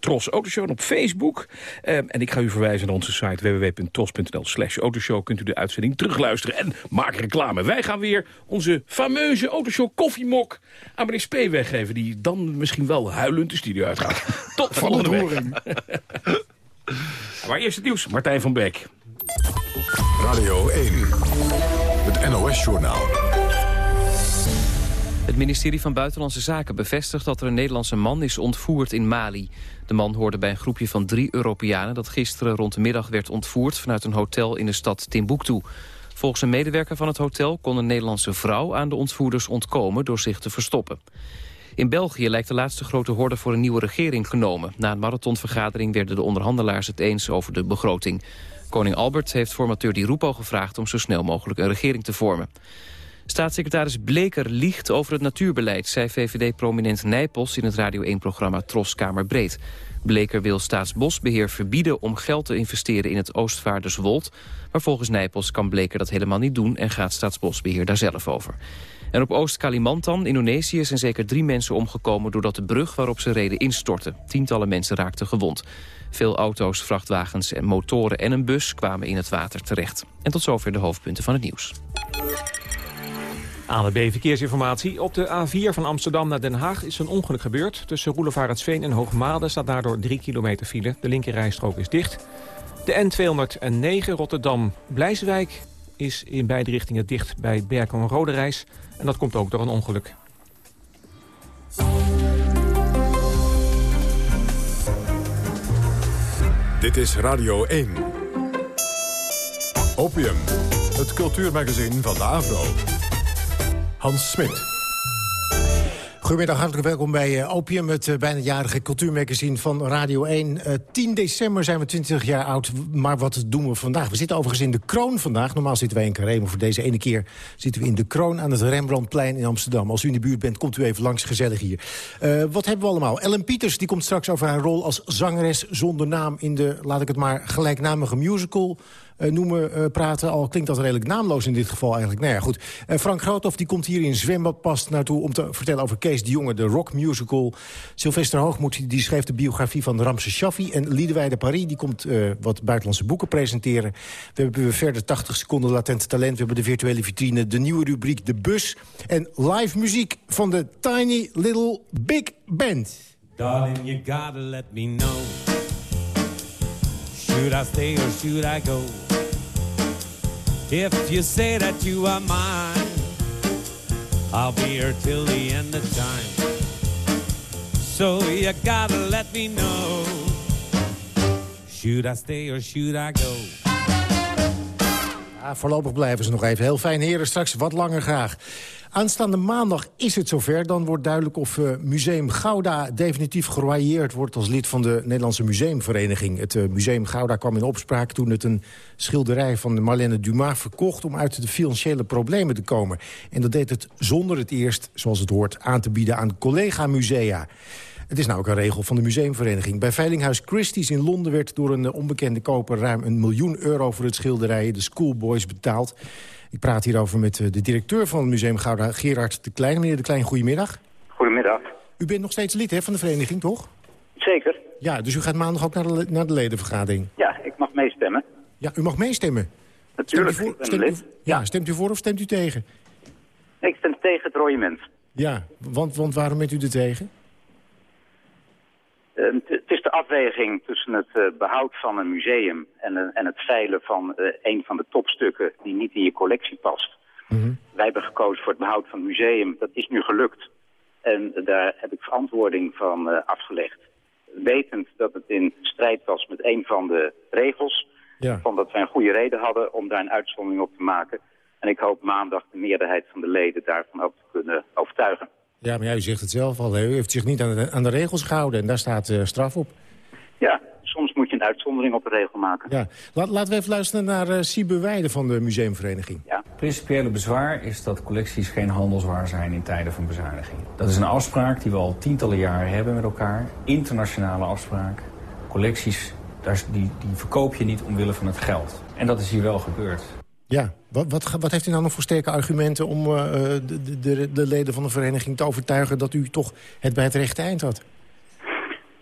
Tros Autoshow op Facebook. Ehm, en ik ga u verwijzen naar onze site www.tros.nl slash autoshow. Kunt u de uitzending terugluisteren en maak reclame. Wij gaan weer onze fameuze Autoshow koffiemok aan meneer Spee weggeven. Die dan misschien wel huilend de studio uitgaat. Tot volgende week. Maar eerst het nieuws. Martijn van Beek. Radio 1. Het NOS-journaal. Het ministerie van Buitenlandse Zaken bevestigt dat er een Nederlandse man is ontvoerd in Mali. De man hoorde bij een groepje van drie Europeanen dat gisteren rond de middag werd ontvoerd vanuit een hotel in de stad Timbuktu. Volgens een medewerker van het hotel kon een Nederlandse vrouw aan de ontvoerders ontkomen door zich te verstoppen. In België lijkt de laatste grote horde voor een nieuwe regering genomen. Na een marathonvergadering werden de onderhandelaars het eens over de begroting. Koning Albert heeft formateur Di Rupo gevraagd om zo snel mogelijk een regering te vormen. Staatssecretaris Bleker liegt over het natuurbeleid... zei VVD-prominent Nijpels in het Radio 1-programma Tros Kamerbreed. Bleker wil Staatsbosbeheer verbieden om geld te investeren in het Oostvaarderswold. Maar volgens Nijpels kan Bleker dat helemaal niet doen... en gaat Staatsbosbeheer daar zelf over. En op Oost-Kalimantan, Indonesië, zijn zeker drie mensen omgekomen... doordat de brug waarop ze reden instortte. Tientallen mensen raakten gewond. Veel auto's, vrachtwagens en motoren en een bus kwamen in het water terecht. En tot zover de hoofdpunten van het nieuws. ANWB Verkeersinformatie. Op de A4 van Amsterdam naar Den Haag is een ongeluk gebeurd. Tussen Roelevaretsveen en Hoogmade staat daardoor 3 kilometer file. De linkerrijstrook is dicht. De N209 Rotterdam-Blijswijk is in beide richtingen dicht bij Berkel Roderijs. En dat komt ook door een ongeluk. Dit is Radio 1. Opium, het cultuurmagazin van de Avro. Hans Smit. Goedemiddag, hartelijk welkom bij eh, Opium, het uh, bijna jarige cultuurmagazine van Radio 1. Uh, 10 december zijn we 20 jaar oud, maar wat doen we vandaag? We zitten overigens in de Kroon vandaag. Normaal zitten wij in Carré, maar voor deze ene keer zitten we in de Kroon... aan het Rembrandtplein in Amsterdam. Als u in de buurt bent, komt u even langs, gezellig hier. Wat hebben we allemaal? Ellen Pieters die komt straks over haar rol als zangeres zonder naam... in de, laat ik het maar, gelijknamige musical... Uh, noemen, uh, praten. Al klinkt dat redelijk naamloos in dit geval eigenlijk. Nou ja, goed. Uh, Frank Groothoff die komt hier in Zwembadpast naartoe... om te vertellen over Kees de Jonge, de rockmusical. Sylvester Hoogmoed die schreef de biografie van Ramses Shaffi. En Liedewij de Paris die komt wat buitenlandse boeken presenteren. We hebben verder 80 seconden latent talent. We hebben de virtuele vitrine, de nieuwe rubriek De Bus. En live muziek van de Tiny Little Big Band. Darling, you gotta let me know. Should I stay or should I go? If you say that you are mine, I'll be here till the end of time. So you gotta let me know. Should I stay or should I go? Voorlopig blijven ze nog even. Heel fijn, heren. Straks wat langer graag. Aanstaande maandag is het zover. Dan wordt duidelijk of uh, Museum Gouda definitief geroyeerd wordt... als lid van de Nederlandse Museumvereniging. Het uh, Museum Gouda kwam in opspraak toen het een schilderij van Marlene Dumas verkocht... om uit de financiële problemen te komen. En dat deed het zonder het eerst, zoals het hoort, aan te bieden aan collega-musea. Het is nou ook een regel van de museumvereniging. Bij Veilinghuis Christie's in Londen werd door een onbekende koper... ruim een miljoen euro voor het schilderij de Schoolboys betaald. Ik praat hierover met de directeur van het Museum Gouda, Gerard de Klein. Meneer de Klein, goedemiddag. Goedemiddag. U bent nog steeds lid hè, van de vereniging, toch? Zeker. Ja, dus u gaat maandag ook naar de, naar de ledenvergadering? Ja, ik mag meestemmen. Ja, u mag meestemmen? Natuurlijk, stemt u voor, stemt u, ja, stemt u voor of stemt u tegen? Ik stem tegen het royement. Ja, want, want waarom bent u er tegen? Uh, het is de afweging tussen het eh, behoud van een museum en, eh, en het veilen van eh, een van de topstukken die niet in je collectie past. Wij hebben gekozen voor het behoud van het museum. Dat is nu gelukt. En daar heb ik verantwoording van afgelegd. Wetend dat het in strijd was met een van de regels. Ja. Van dat wij een goede reden hadden om daar een uitzondering op te maken. En ik hoop maandag de meerderheid van de leden daarvan ook te kunnen overtuigen. Ja, maar u zegt het zelf al. hè. U heeft zich niet aan de, aan de regels gehouden en daar staat eh, straf op. Ja, soms moet je een uitzondering op de regel maken. Ja. Laat, laten we even luisteren naar uh, Siebe Weijden van de museumvereniging. Ja. principiële bezwaar is dat collecties geen handelswaar zijn in tijden van bezuiniging. Dat is een afspraak die we al tientallen jaren hebben met elkaar. Internationale afspraak. Collecties, daar, die, die verkoop je niet omwille van het geld. En dat is hier wel gebeurd. Ja, wat, wat, wat heeft u nou nog voor sterke argumenten om eh, de, de, de, de leden van de vereniging te overtuigen dat u toch het bij het rechte eind had?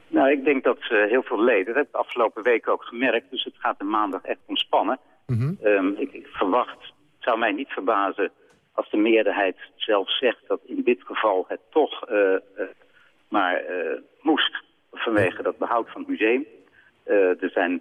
Nou, ik denk dat eh, heel veel leden, dat heb ik de afgelopen weken ook gemerkt, dus het gaat er maandag echt ontspannen. Ehm, ik, ik verwacht, het zou mij niet verbazen als de meerderheid zelf zegt dat in dit geval het toch eh, maar moest vanwege dat behoud van het museum. Er zijn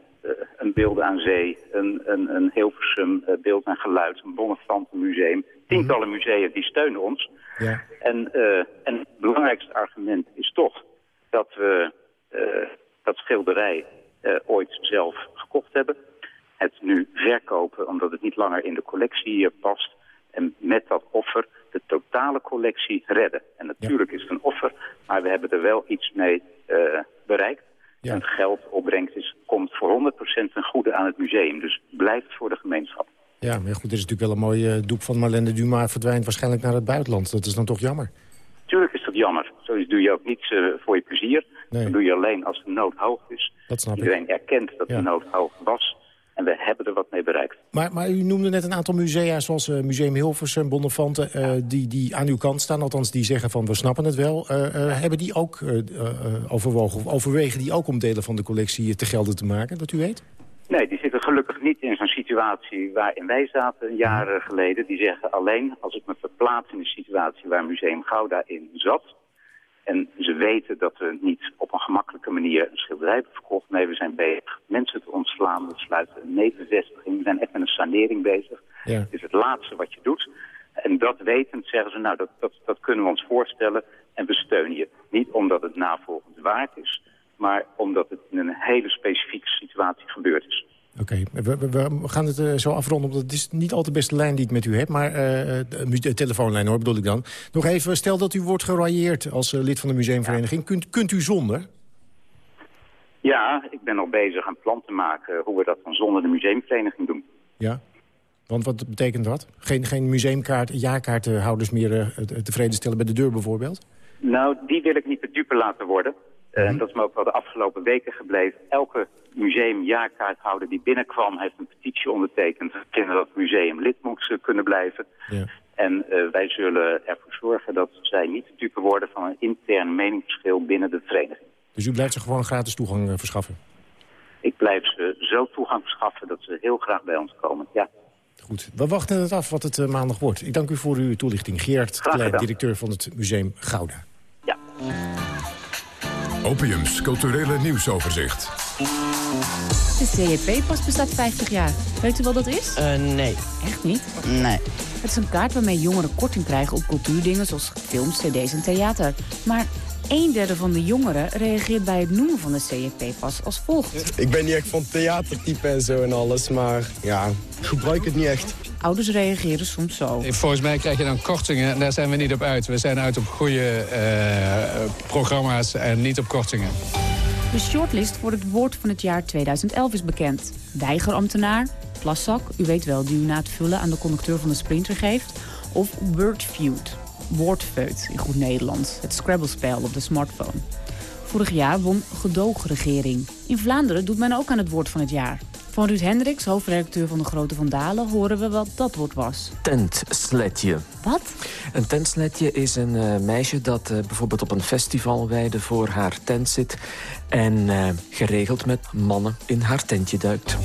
een beeld aan zee, een, een, een Hilversum eh, beeld en geluid, een Bonnefantenmuseum. Tientallen musea die steunen ons. Ja. En, eh, en het belangrijkste argument is toch dat we eh, dat schilderij eh, ooit zelf gekocht hebben. Het nu verkopen omdat het niet langer in de collectie eh, past. En met dat offer de totale collectie redden. En natuurlijk is het een offer, maar we hebben er wel iets mee eh, bereikt. En het geld opbrengst is, komt voor 100% ten goede aan het museum. Dus blijft voor de gemeenschap. Ja, maar goed, er is natuurlijk wel een mooi eh, doek van Marlene Dumas... verdwijnt waarschijnlijk naar het buitenland. Dat is dan toch jammer? Tuurlijk is dat jammer. Zo doe je ook niets eh, voor je plezier. Dat doe je alleen als de nood hoog is. Dat snap ik. Iedereen erkent dat Ja. de nood hoog was. En we hebben er wat mee bereikt. Maar, maar u noemde net een aantal musea, zoals eh, Museum Hilversum, Bonnefanten... eh, die, die aan uw kant staan, althans die zeggen van we snappen het wel. Eh, hebben die ook overwogen, of overwegen die ook om delen van de collectie te gelden te maken, dat u weet? Nee, die zitten gelukkig niet in zo'n situatie waarin wij zaten eh, geleden. Die zeggen alleen als ik me verplaats in de situatie waar Museum Gouda in zat... en ze weten dat we niet op een gemakkelijke manier een schilderij hebben verkocht. Nee, we zijn bezig mensen te ontslaan. We sluiten een nedervestiging. We zijn echt met een sanering bezig. Ja. Het is het laatste wat je doet. En dat wetend zeggen ze, nou, dat, dat, dat kunnen we ons voorstellen en we steunen je. Niet omdat het navolgend waard is, maar omdat het in een hele specifieke situatie gebeurd is. Oké, we, we- we gaan het eh, zo afronden, omdat het is niet al de beste lijn die ik met u heb. Maar eh, eh, de, de telefoonlijn hoor, bedoel ik dan. Nog even, stel dat u wordt gerailleerd als eh, lid van de museumvereniging. Kunt, kunt u zonder? Ja, ik ben al bezig een plan te maken hoe we dat dan zonder de museumvereniging doen. Ja. Want wat betekent dat? Geen, geen museumkaart, jaarkaartenhouders meer eh, tevreden stellen bij de deur bijvoorbeeld? Nou, die wil ik niet de dupe laten worden. En dat is me ook wel de afgelopen weken gebleven. Elke museumjaarkaarthouder die binnenkwam heeft een petitie ondertekend. We vinden dat het museum lid moet eh, kunnen blijven. Ja. En eh, wij zullen ervoor zorgen dat zij niet de dupe worden van een intern meningsverschil binnen de vereniging. Dus u blijft ze gewoon gratis toegang eh, verschaffen? Ik blijf ze zo toegang verschaffen dat ze heel graag bij ons komen. Ja. Goed, we wachten het af wat het maandag wordt. Ik dank u voor uw toelichting. Gerard Graag Klein, directeur van het Museum Gouda. Opiums culturele nieuwsoverzicht. De CEP pas bestaat 50 jaar. Weet u wat dat is? nee. Echt niet? Nee. Het is een kaart waarmee jongeren korting krijgen op cultuurdingen zoals films, cd's en theater. Maar een derde van de jongeren reageert bij het noemen van de CEP pas als volgt. Ik ben niet echt van theatertype en zo en alles, maar ja, ik gebruik het niet echt. Ouders reageren soms zo. Volgens mij krijg je dan kortingen en daar zijn we niet op uit. We zijn uit op goede eh, programma's en niet op kortingen. De shortlist voor het woord van het jaar 2011 is bekend. Weigerambtenaar, plaszak, u weet wel, die u na het vullen aan de conducteur van de sprinter geeft. Of wordfeud, woordfeut in goed Nederlands, het Scrabble-spel op de smartphone. Vorig jaar won gedoogregering. In Vlaanderen doet men ook aan het woord van het jaar. Van Ruud Hendricks, hoofdredacteur van de Grote Vandalen, horen we wat dat woord was. Tentsletje. Wat? Een tentsletje is een eh, meisje dat eh, bijvoorbeeld op een festivalweide voor haar tent zit... en eh, geregeld met mannen in haar tentje duikt.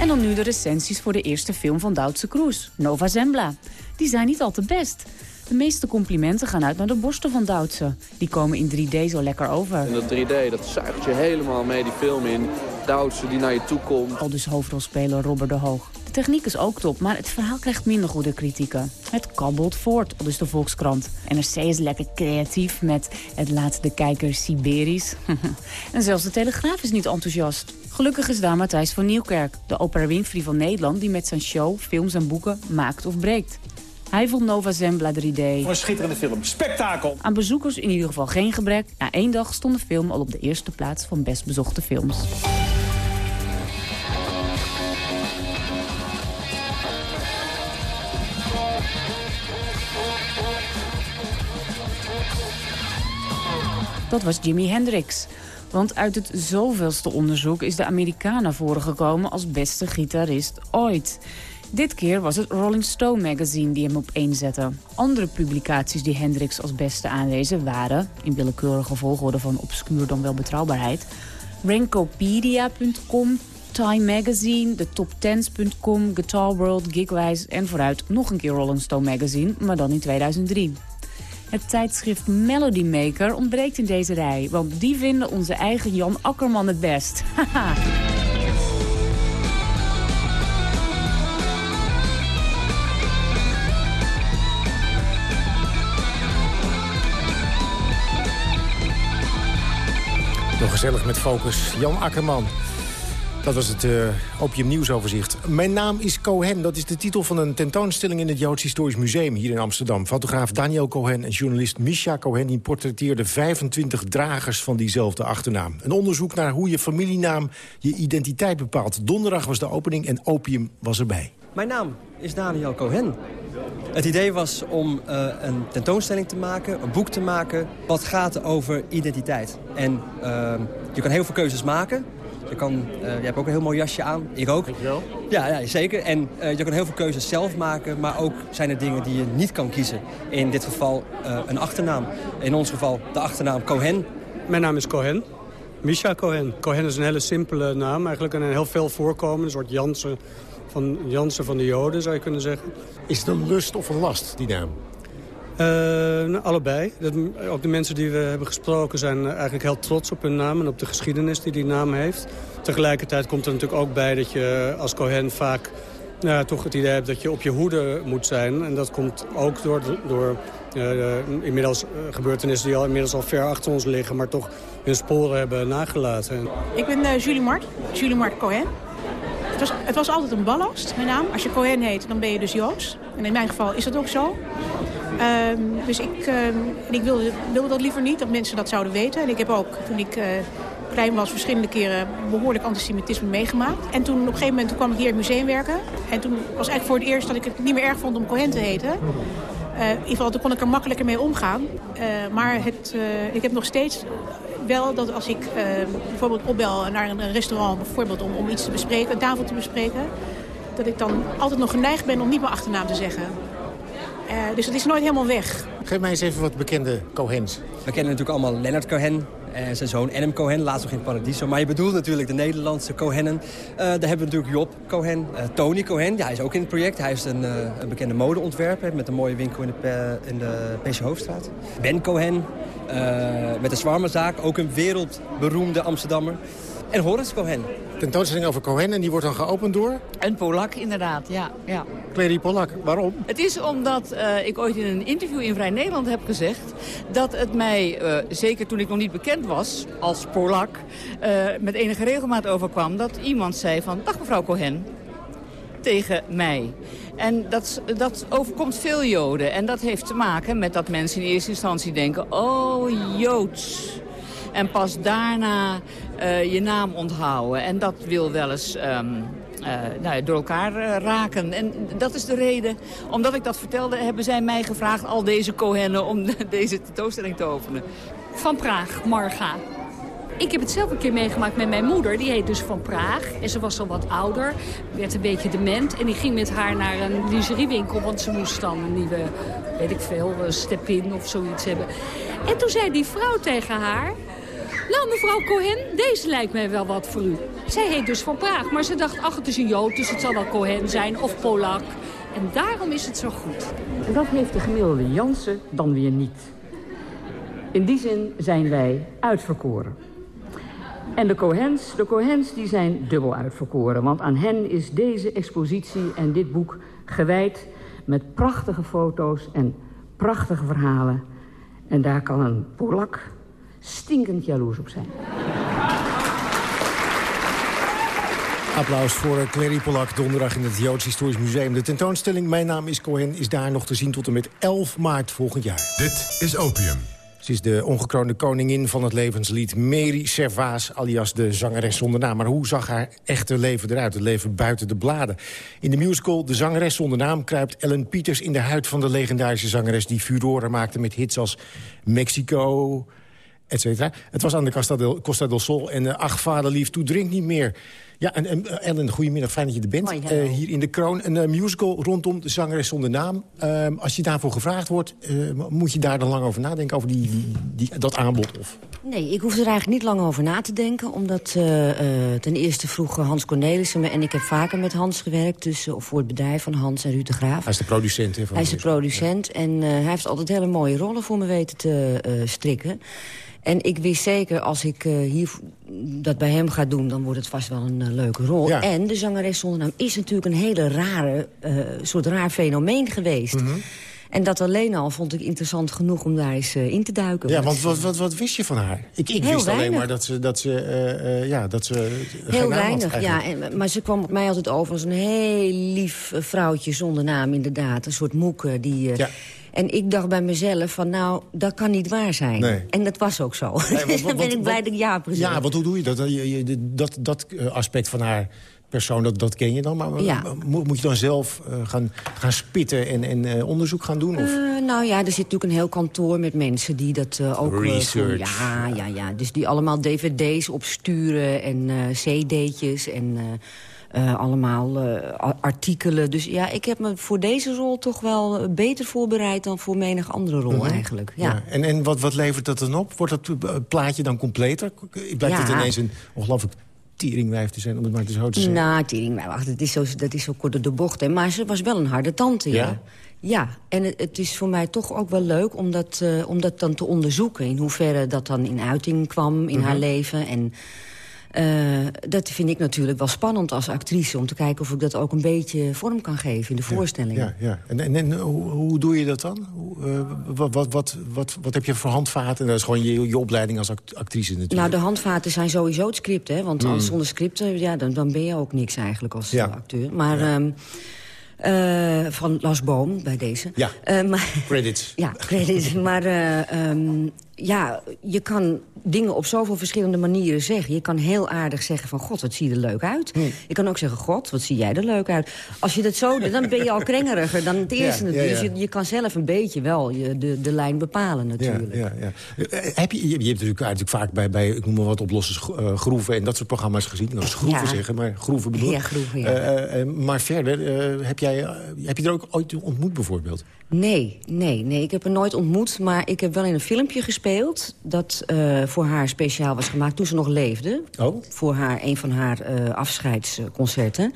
En dan nu de recensies voor de eerste film van Duitse Kroes, Nova Zembla. Die zijn niet al te best. De meeste complimenten gaan uit naar de borsten van Duitse. Die komen in 3D zo lekker over. En dat 3D, dat zuigt je helemaal mee die film in. Duitse die naar je toe komt. Al dus hoofdrolspeler Robert de Hoog. De techniek is ook top, maar het verhaal krijgt minder goede kritieken. Het kabbelt voort, al dus de Volkskrant. NRC is lekker creatief met het laat de kijker Siberisch. en zelfs de Telegraaf is niet enthousiast. Gelukkig is daar Matthijs van Nieuwkerk, de opera Winfrey van Nederland... die met zijn show, films en boeken maakt of breekt. Hij vond Nova Zembla 3D. Voor een schitterende film. Spektakel! Aan bezoekers in ieder geval geen gebrek. Na één dag stond de film al op de eerste plaats van best bezochte films. Dat was Jimi Hendrix. Want uit het zoveelste onderzoek is de Amerikaan naar voren gekomen als beste gitarist ooit. Dit keer was het Rolling Stone magazine die hem op één zette. Andere publicaties die Hendrix als beste aanwezen waren... in willekeurige volgorde van obscuur dan wel betrouwbaarheid... Rankopedia.com, Time Magazine, de top10s.com, Guitar World, Gigwise en vooruit nog een keer Rolling Stone Magazine, maar dan in 2003. Het tijdschrift Melody Maker ontbreekt in deze rij, want die vinden onze eigen Jan Akkerman het best. Haha. Gezellig met focus. Jan Akkerman. Dat was het uh, Opium Nieuwsoverzicht. Mijn naam is Cohen. Dat is de titel van een tentoonstelling in het Joods Historisch Museum hier in Amsterdam. Fotograaf Daniel Cohen en journalist Misha Cohen... die portretteerden 25 dragers van diezelfde achternaam. Een onderzoek naar hoe je familienaam je identiteit bepaalt. Donderdag was de opening en Opium was erbij. Mijn naam is Daniel Cohen. Het idee was om uh, een tentoonstelling te maken, een boek te maken... wat gaat over identiteit. En uh, je kan heel veel keuzes maken. Je, kan, uh, je hebt ook een heel mooi jasje aan, ik ook. Dankjewel. Ja, ja zeker. En je kan heel veel keuzes zelf maken... maar ook zijn er dingen die je niet kan kiezen. In dit geval een achternaam. In ons geval de achternaam Cohen. Mijn naam is Cohen. Misha Cohen. Cohen is een hele simpele naam. Eigenlijk een heel veel voorkomen. Een soort Jansen van Jansen van de Joden, zou je kunnen zeggen. Is het een lust of een last, die naam? Uh, nou, allebei. Dat, ook de mensen die we hebben gesproken zijn eigenlijk heel trots op hun naam... en op de geschiedenis die die naam heeft. Tegelijkertijd komt er natuurlijk ook bij dat je als Cohen vaak... Nou, toch het idee hebt dat je op je hoede moet zijn. En dat komt ook door, door uh, inmiddels gebeurtenissen die al, inmiddels al ver achter ons liggen... maar toch hun sporen hebben nagelaten. Ik ben Julie Mart, Julie Mart Cohen. Het was, het was altijd een ballast, mijn naam. Als je Cohen heet, dan ben je dus Joods. En in mijn geval is dat ook zo. Um, dus ik, um, ik wilde, dat liever niet, dat mensen dat zouden weten. En ik heb ook, toen ik uh, klein was, verschillende keren behoorlijk antisemitisme meegemaakt. En toen op een gegeven moment toen kwam ik hier in het museum werken. En toen was eigenlijk voor het eerst dat ik het niet meer erg vond om Cohen te heten. Uh, in ieder geval, toen kon ik er makkelijker mee omgaan. Uh, maar het, ik heb nog steeds wel dat als ik uh, bijvoorbeeld opbel naar een restaurant... bijvoorbeeld om, om iets te bespreken, een tafel te bespreken... dat ik dan altijd nog geneigd ben om niet mijn achternaam te zeggen. Uh, dus het is nooit helemaal weg. Geef mij eens even wat bekende Cohens. We kennen natuurlijk allemaal Leonard Cohen, en zijn zoon Adam Cohen, laatst nog in Paradiso. Maar je bedoelt natuurlijk de Nederlandse Cohennen. Uh, daar hebben we natuurlijk Job Cohen, uh, Tony Cohen. Ja, hij is ook in het project. Hij is een, een bekende modeontwerper met een mooie winkel in de, in de Peesje Hoofdstraat. Ben Cohen, met de Zwarmenzaak, ook een wereldberoemde Amsterdammer. En Horace Cohen. Tentoonstelling over Cohen en die wordt dan geopend door? Een Polak, inderdaad, ja. ja. Clary Polak, waarom? Het is omdat uh, ik ooit in een interview in Vrij Nederland heb gezegd... dat het mij, uh, zeker toen ik nog niet bekend was als Polak... Uh, met enige regelmaat overkwam dat iemand zei van... dag mevrouw Cohen, tegen mij. En dat, dat overkomt veel Joden. En dat heeft te maken met dat mensen in eerste instantie denken... oh, Joods. En pas daarna uh, je naam onthouden. En dat wil wel eens um, uh, nou, door elkaar uh, raken. En dat is de reden. Omdat ik dat vertelde, hebben zij mij gevraagd, al deze Cohennen, om deze tentoonstelling te openen. Van Praag, Marga. Ik heb het zelf een keer meegemaakt met mijn moeder. Die heet dus Van Praag. En ze was al wat ouder. Werd een beetje dement. En ik ging met haar naar een lingeriewinkel. Want ze moest dan een nieuwe, weet ik veel, step-in of zoiets hebben. En toen zei die vrouw tegen haar... Nou, mevrouw Cohen, deze lijkt mij wel wat voor u. Zij heet dus Van Praag, maar ze dacht, ach, het is een Jood, dus het zal wel Cohen zijn of Polak. En daarom is het zo goed. En dat heeft de gemiddelde Jansen dan weer niet. In die zin zijn wij uitverkoren. En de Cohens, de Cohens die zijn dubbel uitverkoren. Want aan hen is deze expositie en dit boek gewijd... met prachtige foto's en prachtige verhalen. En daar kan een Polak stinkend jaloers op zijn. Applaus voor eh, Clary Polak, donderdag in het Joods Historisch Museum. De tentoonstelling Mijn naam is Cohen is daar nog te zien tot en met 11 maart volgend jaar. Dit is Opium. Ze is de ongekroonde koningin van het levenslied Mary Servaas, alias de zangeres zonder naam. Maar hoe zag haar echte leven eruit, het leven buiten de bladen? In de musical De zangeres zonder naam kruipt Ellen Peters in de huid van de legendarische zangeres... die furoren maakte met hits als Mexico, et cetera. Het was aan de Costa del, Costa del Sol en uh, Ach, vaderlief, toe drink niet meer... Ja, en, en uh, Ellen, goedemiddag, fijn dat je er bent. Uh, hallo. hier in de Kroon, een uh, musical rondom de zangeres zonder naam. Ehm, als je daarvoor gevraagd wordt, eh, moet je daar dan lang over nadenken... over die, die, die, dat aanbod? Of? Nee, ik hoef er eigenlijk niet lang over na te denken. Omdat eh, eh, ten eerste vroeg Hans Cornelissen me... en ik heb vaker met Hans gewerkt, dus, eh, of voor het bedrijf van Hans en Ruud de Graaf. Hij is de producent. Hè, van Hij is de producent en eh, hij heeft altijd hele mooie rollen voor me weten te eh, strikken. En ik wist zeker, als ik eh, hier dat bij hem ga doen... dan wordt het vast wel een eh, leuke rol. Ja. En de zangeres zonder naam is natuurlijk een hele rare... eh, soort raar fenomeen geweest. Mhm. En dat alleen al vond ik interessant genoeg om daar eens in te duiken. Ja, want wat, wat, wat wist je van haar? Ik, ik Heel wist alleen maar dat ze, dat ze, eh, eh, ja, dat ze Heel weinig, ja. En, maar ze kwam op mij altijd over als een heel lief vrouwtje zonder naam, inderdaad. Een soort moeke. Die, eh, Ja. En ik dacht bij mezelf van, nou, dat kan niet waar zijn. Nee. En dat was ook zo. Nee, dus dan ben ik blij dat ik ja gezegd. Ja, want hoe doe je dat? Je- dat, dat eh, aspect van haar persoon, dat, dat ken je dan. Maar Ja. moet, je dan zelf eh, gaan, gaan spitten en, en eh, onderzoek gaan doen? Of? Eh, nou ja, er zit natuurlijk een heel kantoor met mensen die dat eh, ook... eh, Research. ja, ja, ja. Dus die allemaal dvd's opsturen en eh, cd'tjes en... eh, allemaal eh, artikelen. Dus ja, ik heb me voor deze rol toch wel eh, beter voorbereid... dan voor menig andere rol Mhm. eigenlijk. Ja. En, en wat, wat levert dat dan op? Wordt dat plaatje dan completer? Blijkt Ja. het ineens een ongelooflijk teringwijf te zijn, om het maar zo te zeggen? Nou, tering, maar wacht, dat is zo, dat is zo kort door de bocht. Hè. Maar ze was wel een harde tante, ja. Ja? Ja, en het, het is voor mij toch ook wel leuk om dat, om dat dan te onderzoeken. In hoeverre dat dan in uiting kwam in haar Mhm. leven. En eh, dat vind ik natuurlijk wel spannend als actrice... om te kijken of ik dat ook een beetje vorm kan geven in de voorstelling. Ja, ja. En, en, en hoe, hoe doe je dat dan? Hoe, eh, wat, wat, wat, wat, wat heb je voor handvaten? Dat is gewoon je, je opleiding als act- actrice natuurlijk. Nou, de handvaten zijn sowieso het script, hè. Want Mm. zonder scripten, ja, dan, dan ben je ook niks eigenlijk als Ja. eh, acteur. Maar... ehm, eh, van Las Boom, bij deze. Ja. Eh, maar, Credits. Ja, credits. maar eh, ehm, ja, je kan dingen op zoveel verschillende manieren zeggen. Je kan heel aardig zeggen van... God, wat zie je er leuk uit. Hm. Je kan ook zeggen, God, wat zie jij er leuk uit. Als je dat zo doet, dan ben je al krengeriger dan het eerste Ja, ja, natuurlijk. ja. Dus je, je kan zelf een beetje wel je, de, de lijn bepalen natuurlijk. Ja, ja, ja. Eh, Heb je, je, hebt natuurlijk, eigenlijk vaak bij, bij, ik noem maar wat, oplossen schro- eh, groeven en dat soort programma's gezien. Nou, schroeven Ja. zeggen, maar groeven bedoel ik. Ja, groeven, ja. Eh, eh, eh, maar verder, eh, heb, jij, eh, heb je er ook ooit ontmoet bijvoorbeeld? Nee, nee, nee. Ik heb haar nooit ontmoet, maar ik heb wel in een filmpje gespeeld... dat eh, voor haar speciaal was gemaakt toen ze nog leefde. Oh? Voor haar, een van haar eh, afscheidsconcerten.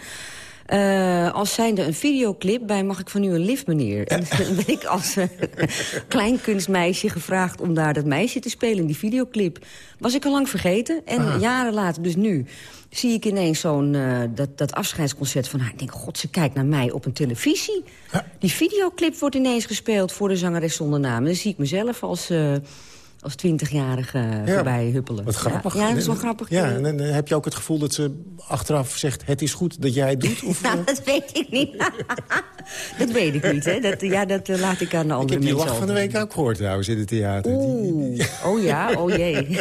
Eh, als zijnde een videoclip bij Mag ik van u een lift, meneer? En dan ben ik als eh, klein kunstmeisje gevraagd om daar dat meisje te spelen in die videoclip. Was ik al lang vergeten. En jaren later, dus nu, zie ik ineens zo'n dat, dat afscheidsconcert van haar. Ik denk, god, ze kijkt naar mij op een televisie. Die videoclip wordt ineens gespeeld voor de zangeres zonder naam. En dan zie ik mezelf als... eh, als twintigjarige voorbij huppelen. Wat grappig. Ja, ja, dat is wel grappig. Ja, en, dan heb je ook het gevoel dat ze achteraf zegt... het is goed dat jij het doet? Of, Nou, dat weet ik niet. dat weet ik niet, hè. Dat, ja, dat eh, laat ik aan de ik andere heb die mensen lach van de week ook gehoord trouwens in het theater. Oeh, oh ja, oh jee.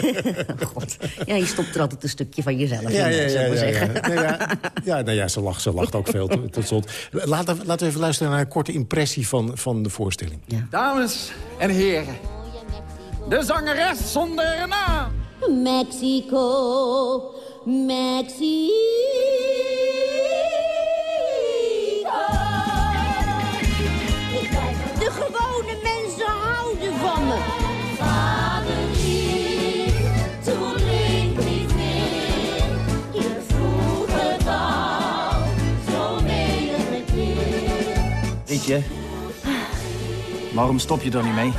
God. Ja, je stopt er altijd een stukje van jezelf Ja, in, ja, zullen ja, ja, ja. zeggen. Nou ja, ja, nou ja, ze lacht, ze lacht ook veel tot, tot slot. Laten, we- laten we even luisteren naar een korte impressie van, van de voorstelling. Dames en heren, de zangeres zonder naam. Mexico, Mexico. De gewone mensen houden van me. Vader lief, toen drink niet meer. Je vroeg het al, zo menige keer. Rietje, waarom stop je er niet mee?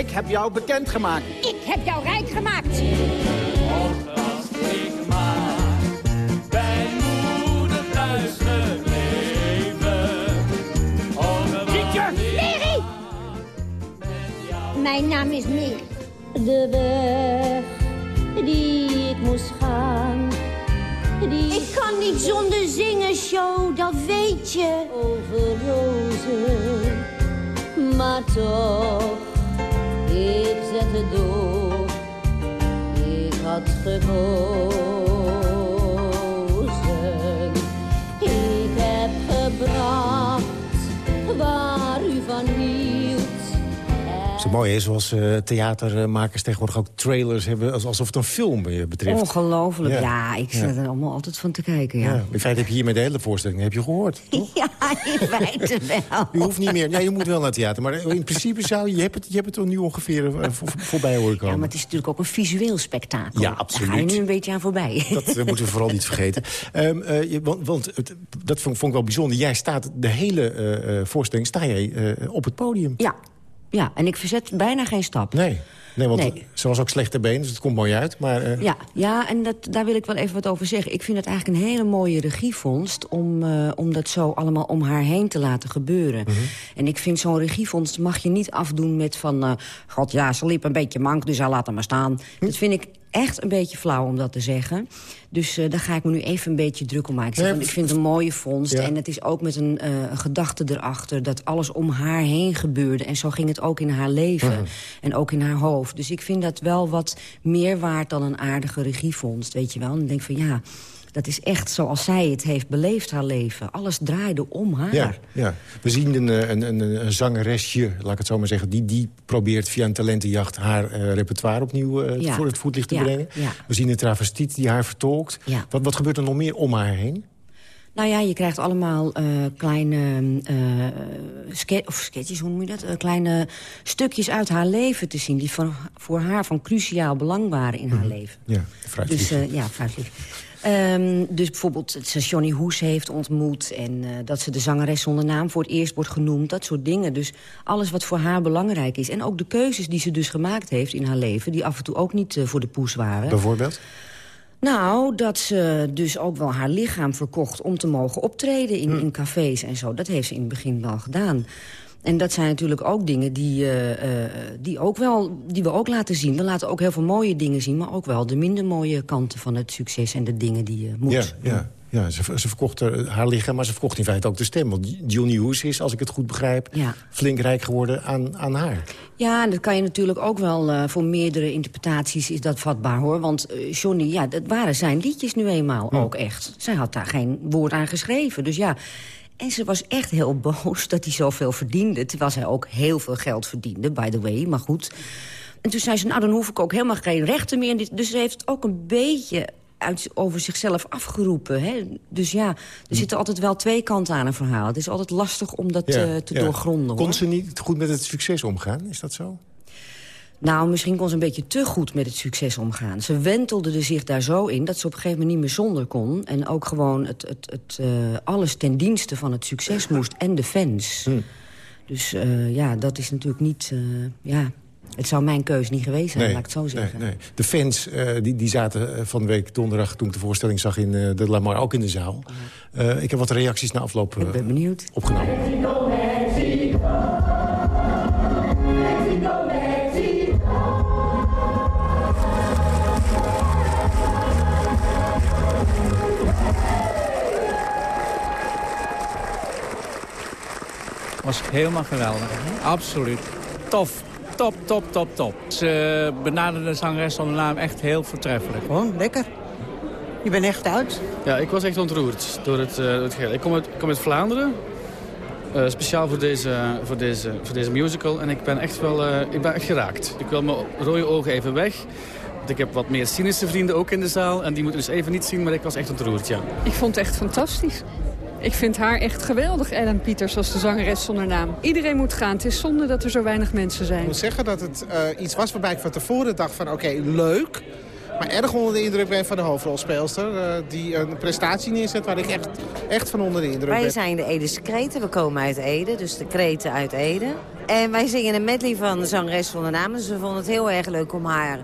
Ik heb jou bekendgemaakt. Ik heb jou rijk gemaakt. Mijn naam is Mary. De weg die ik moest gaan. Die Ik kan niet zonder zingen, show, dat weet je. over rozen. Maar toch, ik had gekozen. Mooi is, zoals eh, theatermakers tegenwoordig ook trailers hebben... als- alsof het een film betreft. Ongelooflijk. Ja. Ja, ik zit er allemaal altijd van te kijken, ja. Ja. In feite heb je hier met de hele voorstelling heb je gehoord. Ja, in feite wel. Je hoeft niet meer. Nee, je moet wel naar het theater. Maar in principe zou je... Je hebt het, je hebt het er nu ongeveer eh, voor- voorbij horen komen. Ja, maar het is natuurlijk ook een visueel spektakel. Ja, Daar ga je absoluut. nu een beetje aan voorbij. Dat eh, moeten we vooral niet vergeten. Ehm, eh, je- want want het, dat vond, vond ik wel bijzonder. Jij staat de hele voorstelling sta jij, op het podium. Ja. Ja, en ik verzet bijna geen stap. Nee, nee want Nee. ze was ook slecht ter been, dus het komt mooi uit. Maar, eh, Ja, ja en dat, daar wil ik wel even wat over zeggen. Ik vind het eigenlijk een hele mooie regievondst... om, eh, om dat zo allemaal om haar heen te laten gebeuren. Mhm. En ik vind zo'n regievondst mag je niet afdoen met van... eh, God, ja, ze liep een beetje mank, dus hij laat hem maar staan. Hm. Dat vind ik echt een beetje flauw om dat te zeggen. Dus eh, daar ga ik me nu even een beetje druk om maken. Ik, zeg, ik vind het een mooie vondst. Ja. En het is ook met een, eh, een gedachte erachter... dat alles om haar heen gebeurde. En zo ging het ook in haar leven. Mhm. En ook in haar hoofd. Dus ik vind dat wel wat meer waard dan een aardige regievondst. Weet je wel? En ik denk van ja, dat is echt zoals zij het heeft beleefd, haar leven. Alles draaide om haar. Ja, ja. We zien een, eh, een, een, een zangeresje, laat ik het zo maar zeggen... die, die probeert via een talentenjacht haar eh, repertoire opnieuw eh, Ja. voor het voetlicht te Ja, brengen. ja. We zien een travestiet die haar vertolkt. Wat, wat gebeurt er nog meer om haar heen? Nou ja, je krijgt allemaal kleine ske of sketches, hoe noem je dat? Kleine stukjes uit haar leven te zien... die voor, voor haar van cruciaal belang waren in haar leven. Ja, fruitvlieg. Dus ja, fruitvlieg. Ehm, dus bijvoorbeeld dat ze Johnny Hoes heeft ontmoet... en eh, dat ze de zangeres zonder naam voor het eerst wordt genoemd. Dat soort dingen. Dus alles wat voor haar belangrijk is. En ook de keuzes die ze dus gemaakt heeft in haar leven... die af en toe ook niet eh, voor de poes waren. Bijvoorbeeld? Nou, dat ze dus ook wel haar lichaam verkocht om te mogen optreden in, in cafés en zo. Dat heeft ze in het begin wel gedaan. En dat zijn natuurlijk ook dingen die, eh, eh, die, ook wel, die we ook laten zien. We laten ook heel veel mooie dingen zien... maar ook wel de minder mooie kanten van het succes en de dingen die je moet Ja, doen. ja, ja ze, ze verkocht er haar lichaam, maar ze verkocht in feite ook de stem. Want Johnny Hoes is, als ik het goed begrijp, Ja. flink rijk geworden aan, aan haar. Ja, en dat kan je natuurlijk ook wel eh, voor meerdere interpretaties is dat vatbaar hoor. Want eh, Johnny, ja, dat waren zijn liedjes nu eenmaal ook echt. Zij had daar geen woord aan geschreven. Dus ja, en ze was echt heel boos dat hij zoveel verdiende. Terwijl zij ook heel veel geld verdiende, by the way. Maar goed. En toen zei ze, nou dan hoef ik ook helemaal geen rechten meer. Dus ze heeft het ook een beetje uit, over zichzelf afgeroepen. Hè? Dus ja, er zitten altijd wel twee kanten aan een verhaal. Het is altijd lastig om dat eh, te ja. doorgronden. hoor. Kon ze niet goed met het succes omgaan? Is dat zo? Nou, misschien kon ze een beetje te goed met het succes omgaan. Ze wentelde er zich daar zo in dat ze op een gegeven moment niet meer zonder kon. En ook gewoon het, het, het, eh, alles ten dienste van het succes moest en de fans. Hm. Dus eh, ja, dat is natuurlijk niet... eh, ja, het zou mijn keus niet geweest zijn, laat ik het zo zeggen. Nee, nee. De fans eh, die, die zaten van de week donderdag, toen ik de voorstelling zag in eh, de Lamar, ook in de zaal. Eh, ik heb wat reacties na afloop Ik ben benieuwd. opgenomen. Was helemaal geweldig. Absoluut. Tof. Top, top, top, top. Ze benaderde de zangeres zonder naam echt heel voortreffelijk. Gewoon lekker. Je bent echt uit. Ja, ik was echt ontroerd door het, eh, door het geheel. Ik kom uit, ik kom uit Vlaanderen. eh, speciaal voor deze, voor, deze, voor deze musical. En ik ben echt wel eh, ik ben echt geraakt. Ik wil mijn rode ogen even weg. Want ik heb wat meer cynische vrienden ook in de zaal. En die moeten dus even niet zien, maar ik was echt ontroerd, ja. Ik vond het echt fantastisch. Ik vind haar echt geweldig, Ellen Pieters, als de zangeres zonder naam. Iedereen moet gaan. Het is zonde dat er zo weinig mensen Ik zijn. moet zeggen dat het eh, iets was waarbij ik van tevoren dacht van oké, leuk. maar erg onder de indruk ben van de hoofdrolspeelster. eh, die een prestatie neerzet waar ik echt, echt van onder de indruk ben. Wij zijn de Ede's Kreten. We komen uit Ede, dus de Kreten uit Ede. En wij zingen een medley van de zangeres van de naam. Dus we vonden het heel erg leuk om haar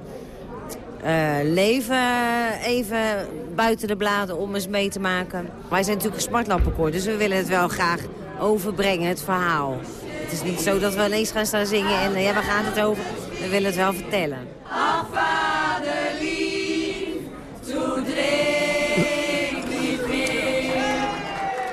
leven even buiten de bladen om eens mee te maken. Wij zijn natuurlijk een smartlampenkoor, dus we willen het wel graag overbrengen, het verhaal. Het is niet zo dat we ineens gaan staan zingen en eh, ja, waar gaat het over? We willen het wel vertellen. Ach, vader lief, toen.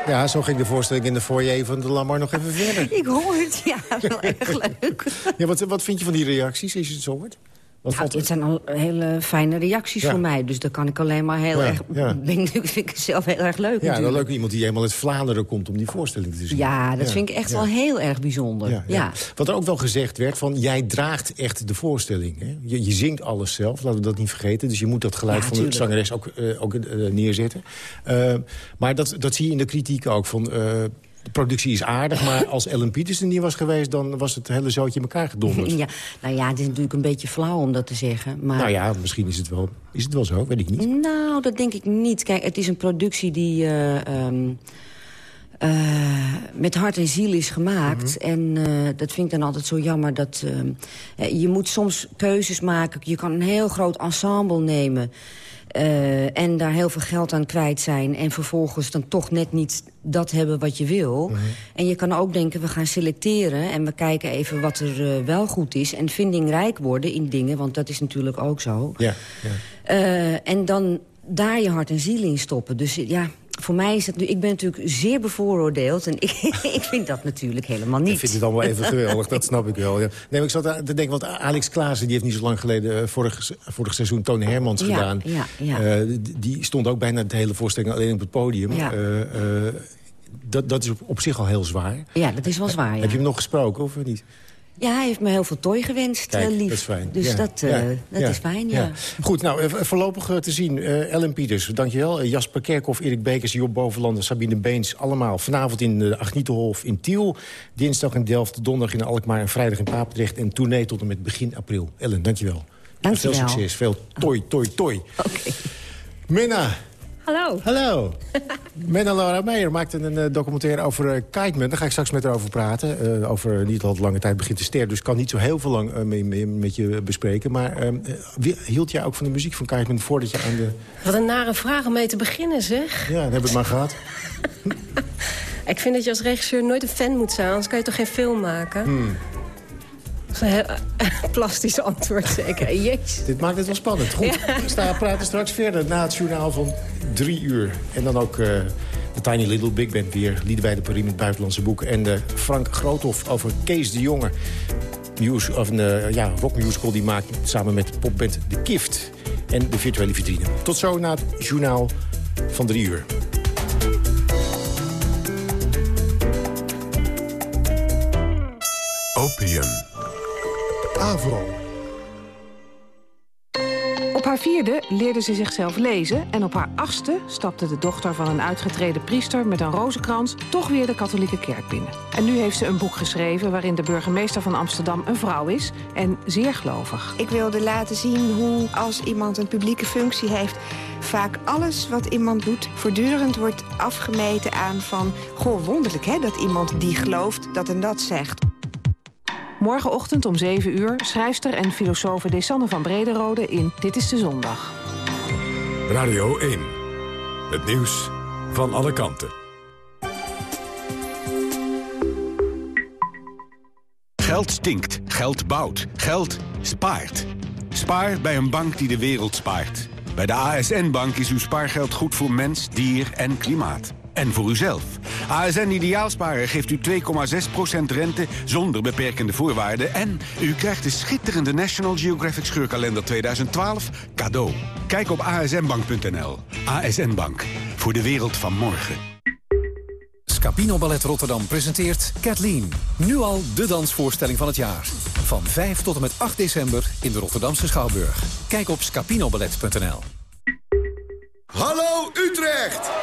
Ja, zo ging de voorstelling in de foyer van de Lamar nog even verder. Ik hoor het, ja, wel erg leuk. Ja, wat, wat vind je van die reacties als je het zo hoort? Wat valt het zijn al hele fijne reacties Ja. voor mij. Dus daar kan ik alleen maar heel Ja, erg... ja. Vind ik zelf heel erg leuk Ja, dan natuurlijk. leuk iemand die helemaal uit Vlaanderen komt om die voorstelling te zien. Ja, dat vind ik echt wel heel erg bijzonder. Ja. Wat er ook wel gezegd werd, van jij draagt echt de voorstelling. Hè? Je, je zingt alles zelf, laten we dat niet vergeten. Dus je moet dat geluid van de zangeres ook, eh, ook eh, neerzetten. Eh, maar dat, dat zie je in de kritiek ook. Van, de productie is aardig, maar als Ellen Peters er niet was geweest... dan was het hele zootje in elkaar gedonderd. ja. Nou ja, het is natuurlijk een beetje flauw om dat te zeggen. Maar... Nou ja, misschien is het, wel, is het wel zo, weet ik niet. Nou, dat denk ik niet. Kijk, het is een productie die eh, ehm, eh, met hart en ziel is gemaakt. Mhm. En eh, dat vind ik dan altijd zo jammer. Dat, ehm, eh, je moet soms keuzes maken. Je kan een heel groot ensemble nemen... eh, en daar heel veel geld aan kwijt zijn... en vervolgens dan toch net niet dat hebben wat je wil. Mhm. En je kan ook denken, we gaan selecteren... en we kijken even wat er eh, wel goed is... en vindingrijk worden in dingen, want dat is natuurlijk ook zo. Ja. Eh, en dan daar je hart en ziel in stoppen. Dus ja, voor mij is het nu... Ik ben natuurlijk zeer bevooroordeeld en ik, ik vind dat natuurlijk helemaal niet. Ik vind het allemaal even geweldig, dat snap ik wel. Ja. Nee, maar ik zat aan te denken, want Alex Klaassen... die heeft niet zo lang geleden eh, vorig, vorig seizoen Tony Hermans Ja, gedaan. ja, ja. Eh, die stond ook bijna de hele voorstelling alleen op het podium. Ja. Eh, dat, dat is op, op zich al heel zwaar. Ja, dat is wel zwaar. Heb je hem nog gesproken, of niet? Ja, hij heeft me heel veel tooi gewenst, Kijk, eh, lief. dat is fijn. Dus Ja, dat, eh, ja, dat ja, is fijn, ja. Goed, nou, eh, voorlopig te zien. eh, Ellen Pieters, dankjewel. Jasper Kerkhoff, Erik Bekers, Job Bovenlander, Sabine Beens. Allemaal vanavond in de Agnietenhof in Tiel. Dinsdag in Delft, donderdag in Alkmaar en vrijdag in Papendrecht. En tournee tot en met begin april. Ellen, dankjewel. Dankjewel. Veel succes, veel toi, toi, toi. Oké. Minna. Hallo. Hallo. Menna Laura Meijer maakte een eh, documentaire over uh, Kiteman. Daar ga ik straks met haar over praten. Uh, over niet al lange tijd begint te ster. Dus ik kan niet zo heel veel lang mee, mee, met je bespreken. Maar uh, hield jij ook van de muziek van Kiteman voordat je aan de... Wat een nare vraag om mee te beginnen, zeg. Ja, dan hebben we het maar gehad. ik vind dat je als regisseur nooit een fan moet zijn. Anders kan je toch geen film maken? Hmm. plastisch antwoord, zeker. Jezus. Dit maakt het wel spannend. Goed, ja. we praten straks verder na het journaal van drie uur. En dan ook uh, de Tiny Little Big Band weer. De Paris met buitenlandse boeken. En uh, Frank Groothoff over Kees de Jonge. Muse, of een uh, ja, rockmusical die maakt samen met popband De Kift. En de virtuele vitrine. Tot zo na het journaal van drie uur. Opium. Avro. Op haar vierde leerde ze zichzelf lezen... en op haar achtste stapte de dochter van een uitgetreden priester... met een rozenkrans toch weer de katholieke kerk binnen. En nu heeft ze een boek geschreven... waarin de burgemeester van Amsterdam een vrouw is en zeer gelovig. Ik wilde laten zien hoe als iemand een publieke functie heeft... vaak alles wat iemand doet voortdurend wordt afgemeten aan van... goh, wonderlijk hè, dat iemand die gelooft dat en dat zegt. Morgenochtend om 7 uur schrijfster en filosofe Desanne van Brederode in Dit is de Zondag. Radio 1. Het nieuws van alle kanten. Geld stinkt, geld bouwt, geld spaart. Spaar bij een bank die de wereld spaart. Bij de ASN-bank is uw spaargeld goed voor mens, dier en klimaat. En voor uzelf. ASN Ideaalsparen geeft u 2,6% rente zonder beperkende voorwaarden... en u krijgt de schitterende National Geographic Scheurkalender 2012 cadeau. Kijk op asnbank.nl. ASN Bank. Voor de wereld van morgen. Scapino Ballet Rotterdam presenteert Kathleen. Nu al de dansvoorstelling van het jaar. Van 5 tot en met 8 december in de Rotterdamse Schouwburg. Kijk op scapinoballet.nl. Hallo Utrecht!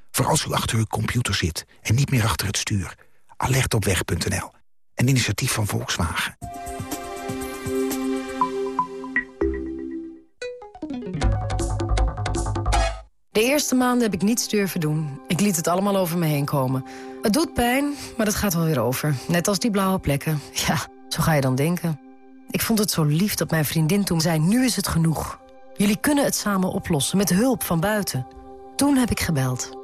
Voor als u achter uw computer zit en niet meer achter het stuur. Alertopweg.nl. Een initiatief van Volkswagen. De eerste maanden heb ik niets durven doen. Ik liet het allemaal over me heen komen. Het doet pijn, maar dat gaat wel weer over. Net als die blauwe plekken. Ja, zo ga je dan denken. Ik vond het zo lief dat mijn vriendin toen zei... nu is het genoeg. Jullie kunnen het samen oplossen, met hulp van buiten. Toen heb ik gebeld.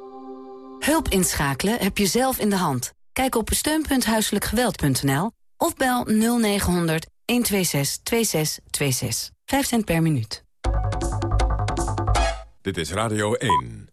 Hulp inschakelen heb je zelf in de hand. Kijk op steun.huiselijkgeweld.nl of bel 0900 126 2626. 5 cent per minuut. Dit is Radio 1.